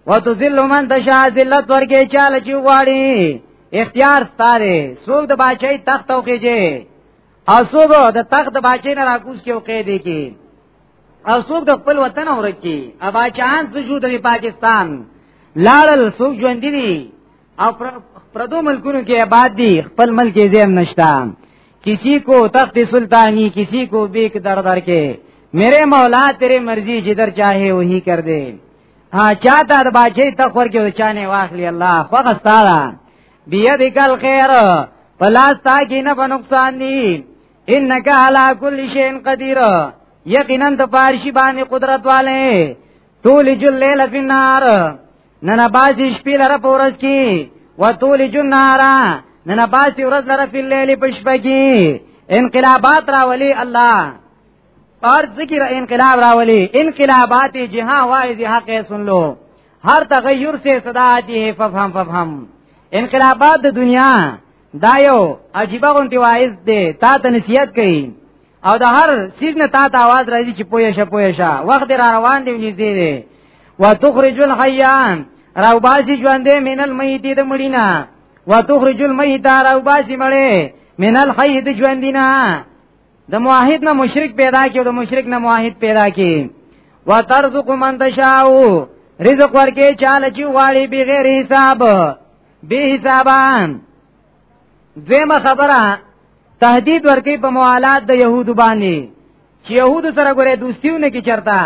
وتو ذل من تشا ذلت ورکه چاله چې غواړي اختیار ستاره سوګ د بچي تخت او کېږي او سوګ د تخت د بچي نه راکوس کې او کې دی کې او سوګ د خپل وطن اورکی اباچان سجود په پاکستان لاړل سوګ ژوند دي او پردو ملکونو کې آباد دي خپل ملک یې زم نشتا کسی کو تخت سلطانی کسی کو بیک در در کے میرے مولا تیرے مرضی جدر چاہے وہی کر دے ها چاته د باچې تخور کې چانه واخلي الله خو غستاله بیا دې کل خیر پلاس تا کې نه په نقصان دي انک علی کل شیء قدیر یقینا د پارشی باندې قدرت والے تولج الليل فی النهار نن باز شپې لره په ورځ کې وتول جنارا نن باز ورځ لره په لیل په شپه کې انقلابات راولي الله اور ذکر انقلاب راولي انقلابات جهان وای دي حق سن لو هر تغیر سے صدا آتی ہے ففهم ففهم انقلابات د دنیا دا یو عجیب غونتی وایز دی تا ته نصیحت کوي او د هر سیز نه تا ته आवाज راځي چې پوهه شه پوهه شه وخت را روان دی نږدې دی وتخرج الحیان راو باسی ژوندې من المیت د مړینا وتخرج المیت راو باسی مړې من الحی د ژوندینا د موحد نه مشرک پیدا کی او د مشرک نه موحد پیدا کی وترزق من تشاء رزق ورکې چاله چې واړي بغیر حساب به حسابان دیمه خبره تهدید ورکی په موالات د يهودو باندې چې يهودو سره ګوره دوستیونه کې چرتا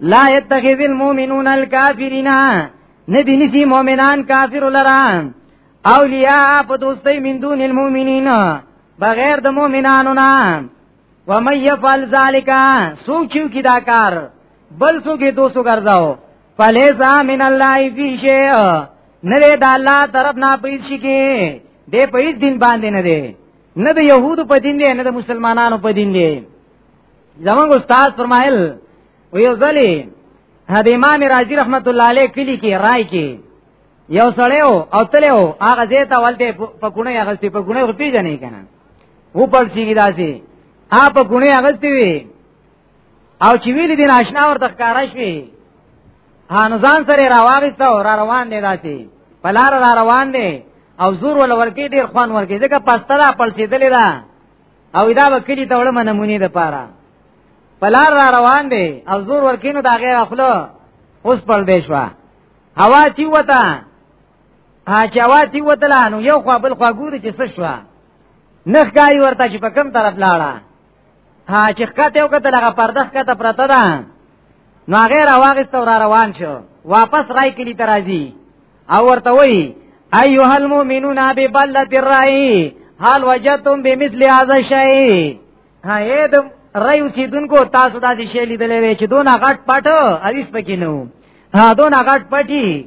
لا يتخذ المؤمنون الكافرين ندی نسی مؤمنان کافر لرا اولیاء په دوستۍ من دون المؤمنین بغیر د مؤمنانو نه و مې يفعل ذالک سوچو کی دا کار بل سو کې دوسو ګرځاو فلیسا من الله فی شیء نره د الله طرف نه پیس شي کې دې په هیڅ دین باندې نه دی نه د يهودو په دین دی نه د مسلمانانو په دین دی زمونږ استاد فرمایل ویو ځلی هدا امام رازی رحمت الله علیه کلی کې رائے کې یو سړیو او تلو هغه زیته ولته په کونه هغه ستې په کونه پیژنې کنه و پړ سیږي داسي اپ کونه هغه ستې او چې ویل دي ناشنا ورته ښکارا شي هانو ځان سره راوغسته او را روان دي داسي پلار را روان دي او زور ول ورکی ډیر خوان ورکی ځکه پسته دا پلسیدلې ده او دا وکړي ته وړه نمونه ده پاره پلار را روان دي او زور ورکینو دا غیر خپلو اوس پړ دی شو هوا چې وته ها چې هوا چې وته نو یو خو بل خو ګوري چې څه شو نخ کاری ورته چې په کم طرف لاړه ها چې ښکته یو کته لغه پرده ښکته پرته ده نو هغه راوغست او را روان شو واپس راي کلی ترازی او ورته وای ایها المؤمنون ببلت الرای هل وجدتم بمثل هذا شیء ها اېدم رای اوسیدونکو تاسو د دې شی لیدلې چې دونه غټ پټ اریس پکې نو ها دونه غټ پټي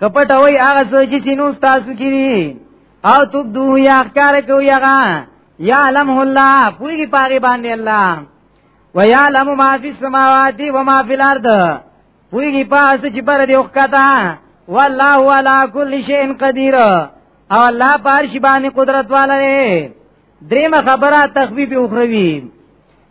کپټ وای هغه څه چې سينو تاسو کې او تبدو یا کار کو یغا یا علم الله پوری پاګی باندې الله ويعلم ما فی السماوات و ما فی الارض پوری پاس چې پر دې وکتا والله علی کل شیء قدیر او الله پارش باندې قدرت والے دریمه خبره تخفیف اخروی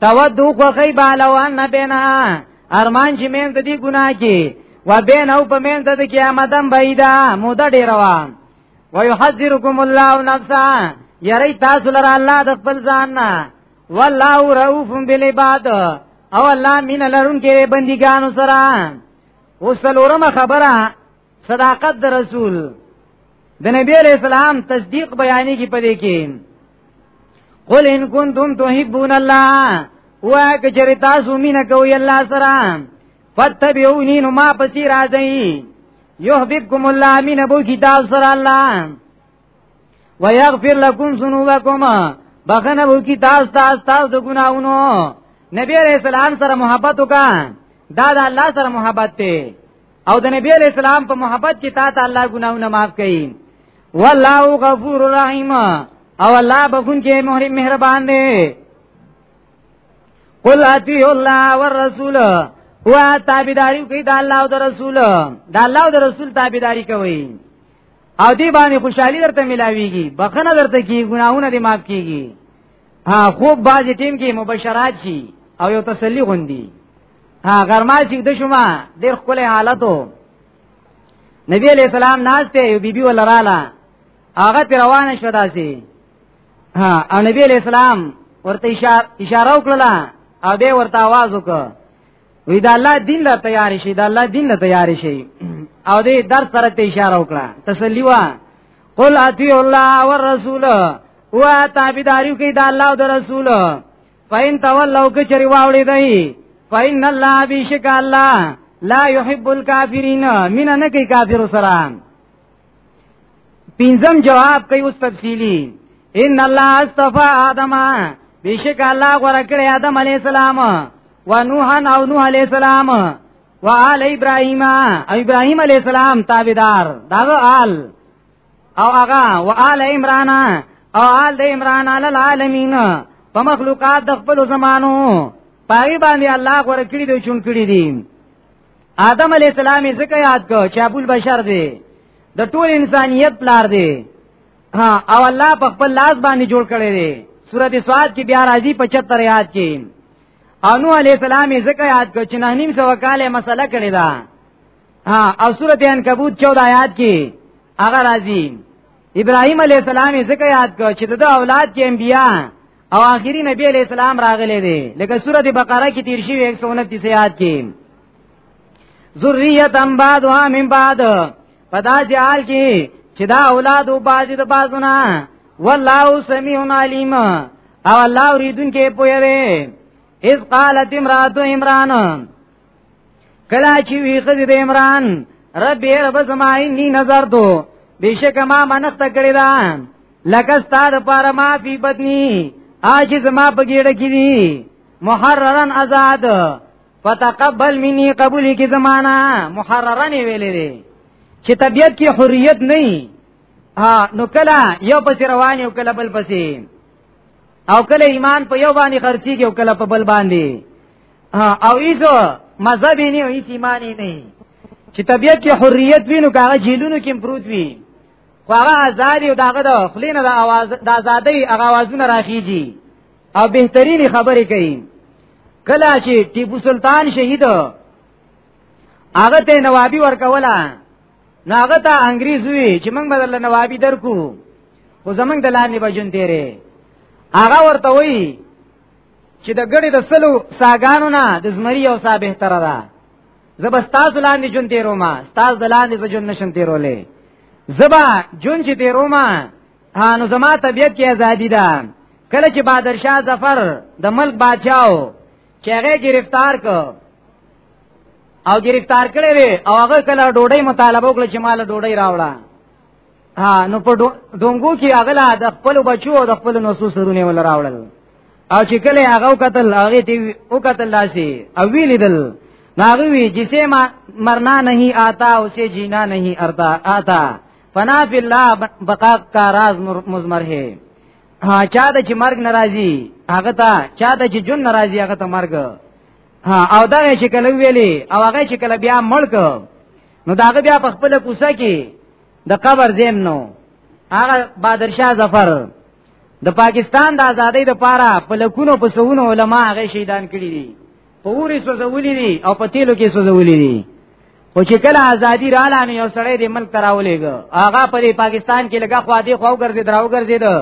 تودو خوخی بالوان نه بنا ارمان چې مین د دې ګناه کې و بین او په مین د قیامت هم بعیدا موده ډیر روان و یحذرکم الله نفسا یری تاسو لره الله د خپل ځان نه والله رؤوف بالعباد او الله مين لرون کې بندګانو سره وسلورمه خبره صداقت د رسول د نبی علیہ السلام تصدیق بیانې کې پدې کې قل ان کنتم تحبون الله وا کچری تاسو مینا کوي الله سره فتبعونی نو ما پسی راځي یحببکم الله مین ابو کتاب سره الله ويغفر لكم ذنوبكم بخنه وو کی تاسو تاسو تاسو د ګناونو نبی علیہ السلام سره محبت وکا دا د الله سره محبت ته او د نبی علیہ السلام په محبت کې تا ته الله ګناونه معاف کړي والله غفور رحیم او الله بخون کې مهرم مهربان دی قل اتی الله والرسول هو تابعداري کوي د الله او د رسول د الله او د رسول تابعداري کوي او دې باندې خوشحالي درته ملاويږي بخنه درته کی ګناهونه دې معاف کیږي ها خوب باز ټیم کې مبشرات شي او یو تسلی غوندي ها غرمه چې د شما ډېر خپل حالتو نبی علیہ السلام ناشته یو بیبي ول رااله هغه پر روانه شو داسي ها او نبی علیہ السلام ورته اشاره وکړه او به ورته आवाज وکړه وی دا الله دین لا تیار شي دا الله دین لا تیار شي او دې در سره ته اشاره وکړه تسلی وا قل اتی الله والرسول او تابعداریو کې دا الله او د رسول فین تولوا کچری واوړي دی فین الله بیشک الله لا يحب الكافرین من نه کې کافر سره پینځم جواب کوي اوس تفصیلی ان الله استفا آدم بیشک الله غره کړی آدم علی السلام و نوح او نوح علی السلام و آل ابراهیم او ابراهیم علی السلام تابعدار داغه آل او هغه و آل عمران او آل د عمران علی العالمین په مخلوقات د خپل زمانو پای باندې الله غره کړی دی چون کړی دی آدم علی السلام یې ځکه یاد کو چې ابو البشر دی د ټول انسانیت پلار دی ها او الله په خپل لاس باندې جوړ کړی دی سورته سواد کې بیا راځي 75 یاد کې او نو علی السلام یې ځکه یاد کو چې نه نیم سو کاله مسله کړی دا ها او سورته عنکبوت 14 یاد کې هغه راځي ابراهیم علی السلام یې ځکه یاد کو چې د اولاد کې انبیا او آخري نبی علیہ السلام راغلی دی لکه سورۃ بقره کې تیر شوی 129 آیات کې ذریه تم بعد وا من بعد پدا جال کې چې دا اولاد او باز د بازونه والله سمیع علیم او الله اوریدونکو پوهه وي اذ قالت امراه عمران کلا چې وی خدای د عمران رب یې رب زما انی نظر دو بشک ما منخت کړی دا لکه ستاد پر ما فی بدنی آج زما په ګډه کې دي محررن آزاد فتقبل مني قبول کی زمانہ محررن ویلې دي چې طبیعت کې حریت نه ها نو کلا یو پس روان یو کلا بل پسې او کله ایمان په یو باندې خرچي کې او کله په بل باندې او ایزو مذهب نه او ایس ایمان نه چې طبیعت کې حریت وینو کاغه جیلونو کې پروت وي خو هغه ازادي او داغه د خلینو د आवाज د ازادۍ هغه आवाजونه راخیږي او بهترین خبرې کوي کله چې ټیپو سلطان شهید هغه ته نوابي ورکوله ناغه ته انګریز وی چې موږ بدل نوابي درکو خو زمنګ د لاندې بجون تیرې هغه ورته وی چې د ګړې د سلو ساګانو نه د زمری او سا بهتره ده زب استاز لاندې جون تیرو ما استاز لاندې ز جون نشم تیرولې زبا جون چې تیرو ما هانو زما طبیعت کې ازادي ده کله چې بادر شاه ظفر د ملک بادشاہو چې هغه گرفتار کو او گرفتار کړي وي او هغه کله ډوډۍ مطالبه وکړه چې مال ډوډۍ راوړه ها نو په ډونګو کې اغلا د خپل بچو او د خپل نوسو سرونه ول راوړل او چې کله هغه قتل هغه دی او قتل لاسي او ویلیدل ناغوی وی جسے ما مرنا نہیں آتا اسے جینا نہیں ارتا آتا فنا فی اللہ بقا کا راز مزمر ہے ها چا د چې مرګ ناراضي هغه ته چا د چې جون ناراضي هغه ته مرګ ها او دا چې کله ویلي او هغه چې کله بیا ملک نو داغه بیا په خپل کوسه کې د قبر زم نو هغه بادرشاه ظفر د پاکستان د ازادۍ لپاره په لکونو په سونو علما هغه شهیدان کړي دي په اوري سوزولې دي او په تیلو کې سوزولې دي او چې کله ازادي رااله نو یو سړی د ملک تراولېګو هغه په پاکستان کې لګا خو دې خو ګرځي دراو ګرځي دو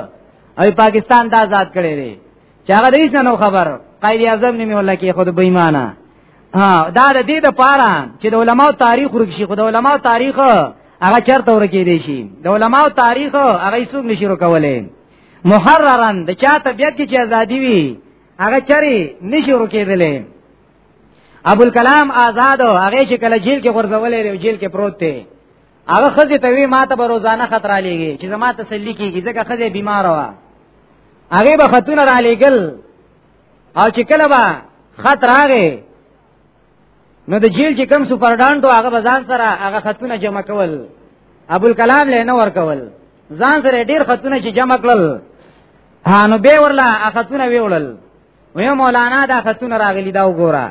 او پاکستان د آزاد کړي دي چې هغه هیڅ نه خبر قائد اعظم نیمه ولا کې خود بې ایمانه ها دا د دې د پاره چې د علماو تاریخ ورکشي خو د علماو تاریخ هغه چرته ورکې دي شي د علماو تاریخ هغه څوک نشي ورکولې محررن د چا طبيعت کې چې ازادي وي هغه چری نشي ورکېدلې ابو الکلام آزاد هغه چې کله جیل کې غرزولې او جیل کې پروت دی هغه خزه ته وی ماته به روزانه خطر علیږي چې زما تسلی کیږي ځکه خزه بیمار و هغه به خطونه را لېګل او چې کله به خطر راغی نو د جیل چې کم سپرډانټو هغه بزان سره هغه خطونه جمع کول ابو الکلام له نه ور کول ځان سره ډیر خطونه چې جمع کړل هانو به ورلا خطونه ویولل وې مولانا دا خطونه راغلي دا وګوره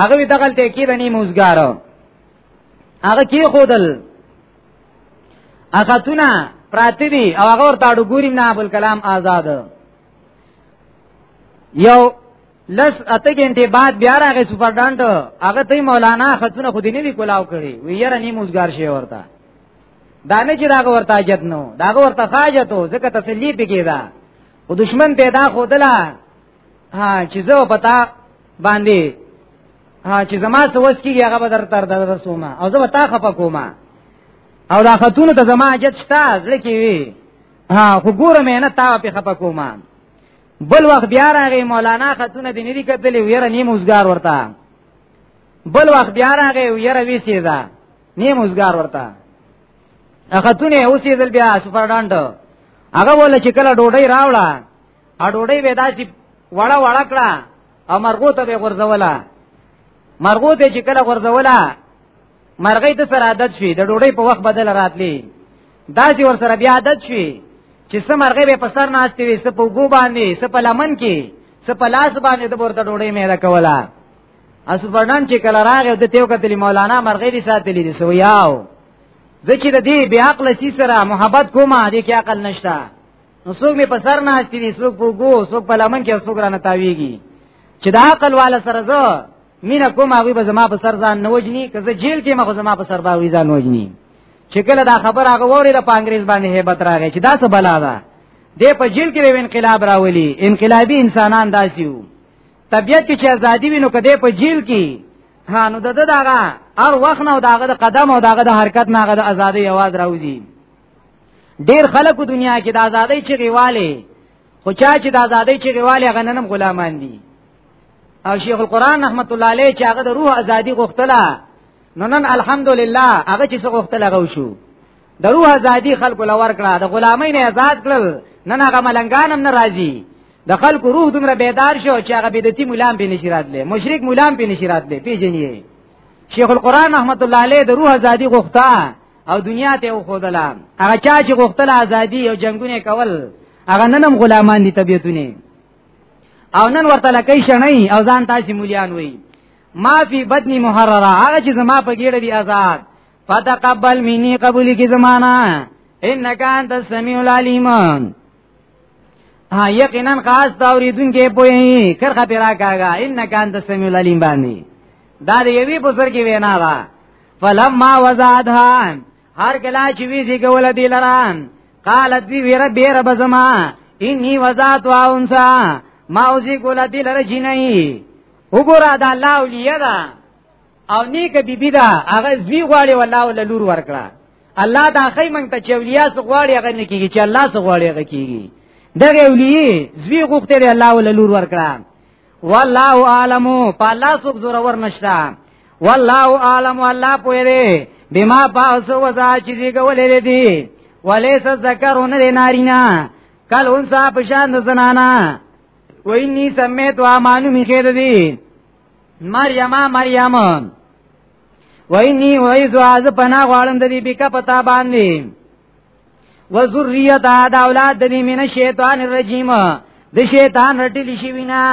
هغه دغلت کې د نیموزګارو هغه کې خودل هغه تونه پراتی دي او هغه ورته اډو ګوري نه ابو کلام آزاد یو لس اته غنټه بعد بیا راغی سپرډانټ هغه ته مولانا خاتون خو دې نه وی کولاو کړی وی یاره نیم وزګار شي ورته دانه چې داغه ورته حاجت نو داغه ورته حاجت او ځکه تسلی پکې ده او دشمن پیدا خودلا ها چې زه پتا باندې ها چې زما سوس کیږي هغه به درته درته سوما او زه به تا خپه کوما او دا خاتون ته زما اجت شتا زړه کې وي ها خو ګوره مې نه تا په خپه کوما بل وخت بیا راغی مولانا خاتون دې ندی کتلې ویره نیم اوسګار ورته بل وخت بیا راغی ویره وی سیدا نیم اوسګار ورته خاتون یې اوسېدل بیا سپرډانډ هغه ول چې کله ډوډۍ راوړه اډوډې ودا چې وړه وړه کړه او مرغو ته به غرزوله مرغو ته چې کله غرزوله مرغې ته سره عادت شي د ډوډۍ په وخت بدل راتلی دا چې ور سره بیا عادت شي چې سم مرغې به په سر ناشته وي سپ وګو باندې سپ لمن کې سپ لاس باندې د ورته ډوډۍ مې را کوله اسفرنان چې کله راغی د تیو کتل مولانا مرغې دي ساتلې دي سو یاو زه چې د دې بیا عقل سي سره محبت کومه دې کې عقل نشته نو څوک می په سر نه هستی دي څوک په ګو څوک په لمن کې څوک رانه تاویږي چې دا عقل والا سره زه مینا کوم هغه به زما په سر ځان نه وجني که زه جیل کې مخه زما په سر باوي ځان وجني چې کله دا خبر هغه وری د پانګریز باندې hebat راغی چې دا څه بلا ده د په جیل کې به انقلاب راولي انقلابي انسانان داسیو طبیعت کې چې ازادي وینو کده په جیل کې ها نو دغه دغه هر وخت نو دغه د قدم او دغه د حرکت نه غو د ازادي आवाज راوځي ډیر خلکو دنیا کې د ازادۍ چې غواله خو چا چې د ازادۍ چې غواله غننم غلامان دي او شیخ القران رحمت الله علیه چې هغه د روح ازادي غوښتله نو نن الحمدلله هغه چې څه غوښتله غو شو د روح ازادي خلکو لور کړه د غلامۍ نه آزاد کړل نن هغه ملنګانم ناراضي د خلکو روح دومره بیدار شو چې هغه بدعتي مولام په نشرات لې مشرک مولام په نشرات لې پیژنې شیخ القران رحمت الله علیه د روح ازادي غوښته او دنیا ته وخدله هغه چا چې غوښتل ازادي او جنگونه کول هغه ننم غلامان دي طبيعتونه او نن ورته لکه شنه او ځان تاسو مليان وي ما فی بدنی محرره هغه چې زما په ګیړه دی آزاد فتقبل مني قبول کی زمانہ انک انت السمیع العلیم ها یقینا خاص تاوریدون کې پوي کرخه پیرا کاغه انک انت سمیع العلیم باندې دا د یوی بزرګ وینا وا فلما وزادها هر کلا چې وی سی کول دی لران قالت بی وی رب رب زما انی وزات واونسا ما اوزی کول دی لره جنئی وګوره دا الله اولیاء دا او نیک بی بی دا هغه زوی غواړي والله ول لور ورکړه الله دا خی مونږ ته چولیا سو غواړي هغه نه کیږي چې الله سو غواړي هغه کیږي دغه اولی زوی غوښته لري الله ول لور ورکړه والله عالم په الله سوک زور ور نشتا والله عالم الله پوهره بما پاسو وزا چې دی ګولې دی ولیس ذکرون دی نارینا کل انسا پشان د زنانا ویني سمیت و امانو می خیر دی مریم مریم ویني وای زو از پنا غوالم د دې بیکا پتا باندې و ذریته دا اولاد د دې مین شیطان الرجیم د شیطان رټی لشي وینا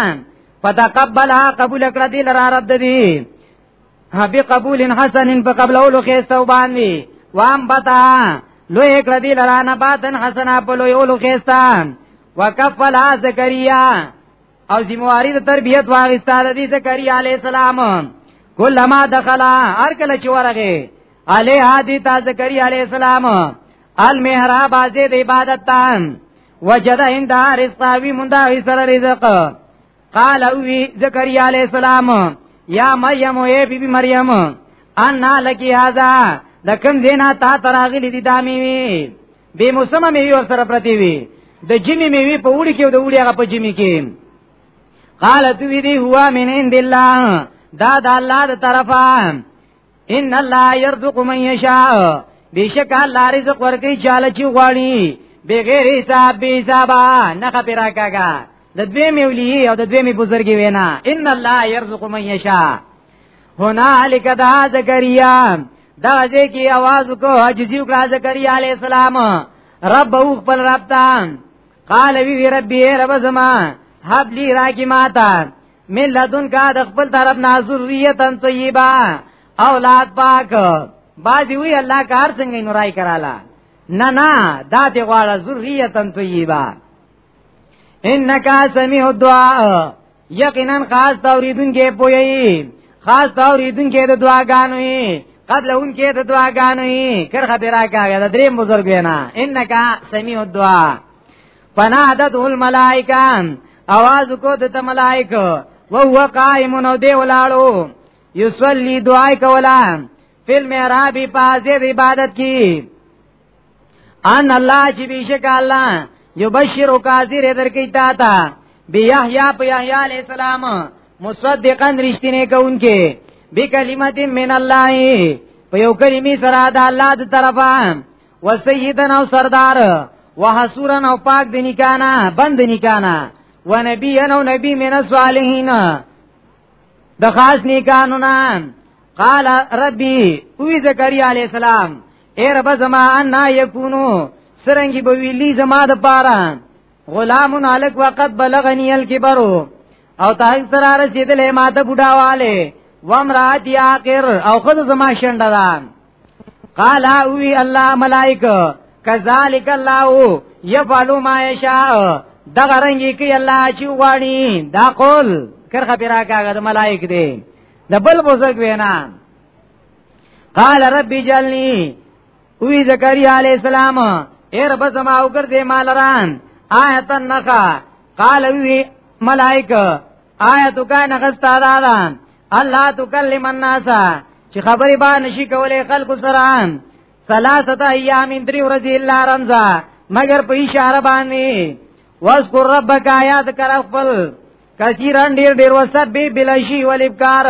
فتقبلها قبول کړه دې لرا رب د دې حبی قبول حسن په قبل اولو خيستو باندې وام بتا لوی کړه دې لرا نه باتن حسنا په لوی اولو خيستان وکفلها زکریا او ذمہواری د تربیت واغستا د دې زکریا علی السلام کلمہ دخلا هر کله چې ورغه علی هادی تا زکریا علی السلام المحراب از د عبادت تان وجد عند رزقا وی موندا سره رزق قال او زکریا علی السلام یا مریم اے بی بی مریم ان لکی هذا د کوم دینا تا تراغلی دی دامی وی به موسمه میوي ور سره پرتی وي د جمی میوي په وړي کې او د وړي هغه په جمی کې قالت وی دی هو من عند الله دا د الله د طرفه ان الله يرزق من يشاء بیشک الله رزق ورکی چاله چی غواړي بغیر حساب بی حساب نه خبره کاګه د دوی میولی او د دوی می بزرګي وینا ان الله يرزق من يشاء هنالک دا زکریا دا ځکه आवाज کو عجزی وکړه زکریا علی السلام رب او خپل رب ته قال وی وی ربی رب زما حب لی راکی ماتا من لدن کا د خپل طرف نا ذریتا طیبا اولاد پاک بازی وی الله کار څنګه نو راي کراله نه نه دا دی غواړه ذریتا طیبا انکا سمیع الدعاء یقینا خاص توریدونکې پوي خاص توریدونکې د دعاګانو قبل اون کې د دعاګانو کرخه پیرا کاغه د دریم بزرګ وینا انک سمیع الدعاء فنادت الملائکه आवाज کو د ملائکه وهو قائم نو دی ولاړو یصلی دعای کولا فل محراب پازه عبادت کی ان الله چې بشک الله یبشر کاذر درکې تا تا بیاحیا په یحیی علی السلام مصدقا رښتینه کوونکې بکلمت من الله په یو کلمې سره د الله د طرفه وسیدنا او سردار وحسورن او پاک د نکانا بند نکانا و نبی نو نبی من الصالحین د خاص نکانو نام قال ربي وی زکریا علی السلام اے رب زما ان یکونو سرنګي به ویلی زما د پاره غلام الک وقت بلغنی الکبر او تاسو تر رسیدلې ما ته بډاواله وامرات یاقر او خود زما شنډه ده قال اوی الله ملائکه کذالک الله یفعل ما یشاء دا غرنګي کوي الله چې غواړي دا قول کرخه پیرا کاغه د ملائک دی د بل بزرګ وینا قال رب جلنی وی زکریا علی السلام اے رب زما او ګر دې مال ران آیتن نخا قال وی ملائکه آیت کا نغستا دادا الله تکلم الناس چې خبرې با نشي کولې خلق سره ثلاثه ایام دری ورځې الا رمزا مگر په اشاره باندې واذكر ربک آیات کر خپل کثیرن ډیر ډیر وسبح بلشی ولبکار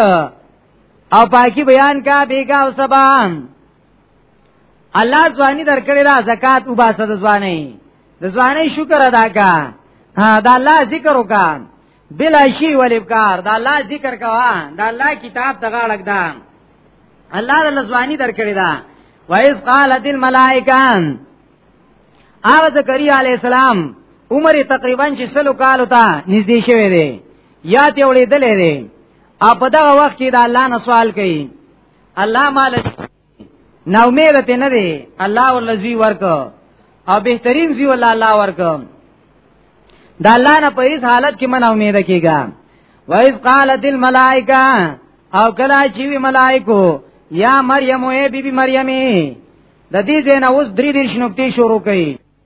او پاکی بیان کا بیگا او سبا الله ځواني درکړي دا زکات او باسه د ځواني د ځواني شکر ادا کا دا الله ذکر وکا بلا شی ولبکار دا الله ذکر کوا دا الله کتاب ته غاړک دا الله د ځواني درکړي دا وایز قالت الملائکه آغا زکریا علیہ السلام عمر تقریبا چې سلو کالو ته نږدې شوی دی یا ته وړې دلې دی او په دغه وخت کې دا الله نه سوال کوي الله مال نو مې ته نه دی الله ولذي ورک او بهترین زی ول الله ورک دا الله نه په هیڅ حالت کې من امید کیږي وایز قالت الملائکه او کلا چې وی ملائکو یا مریم اے بی بی مریمی د دې دینه اوس درې دې شنوکتي شروع کړي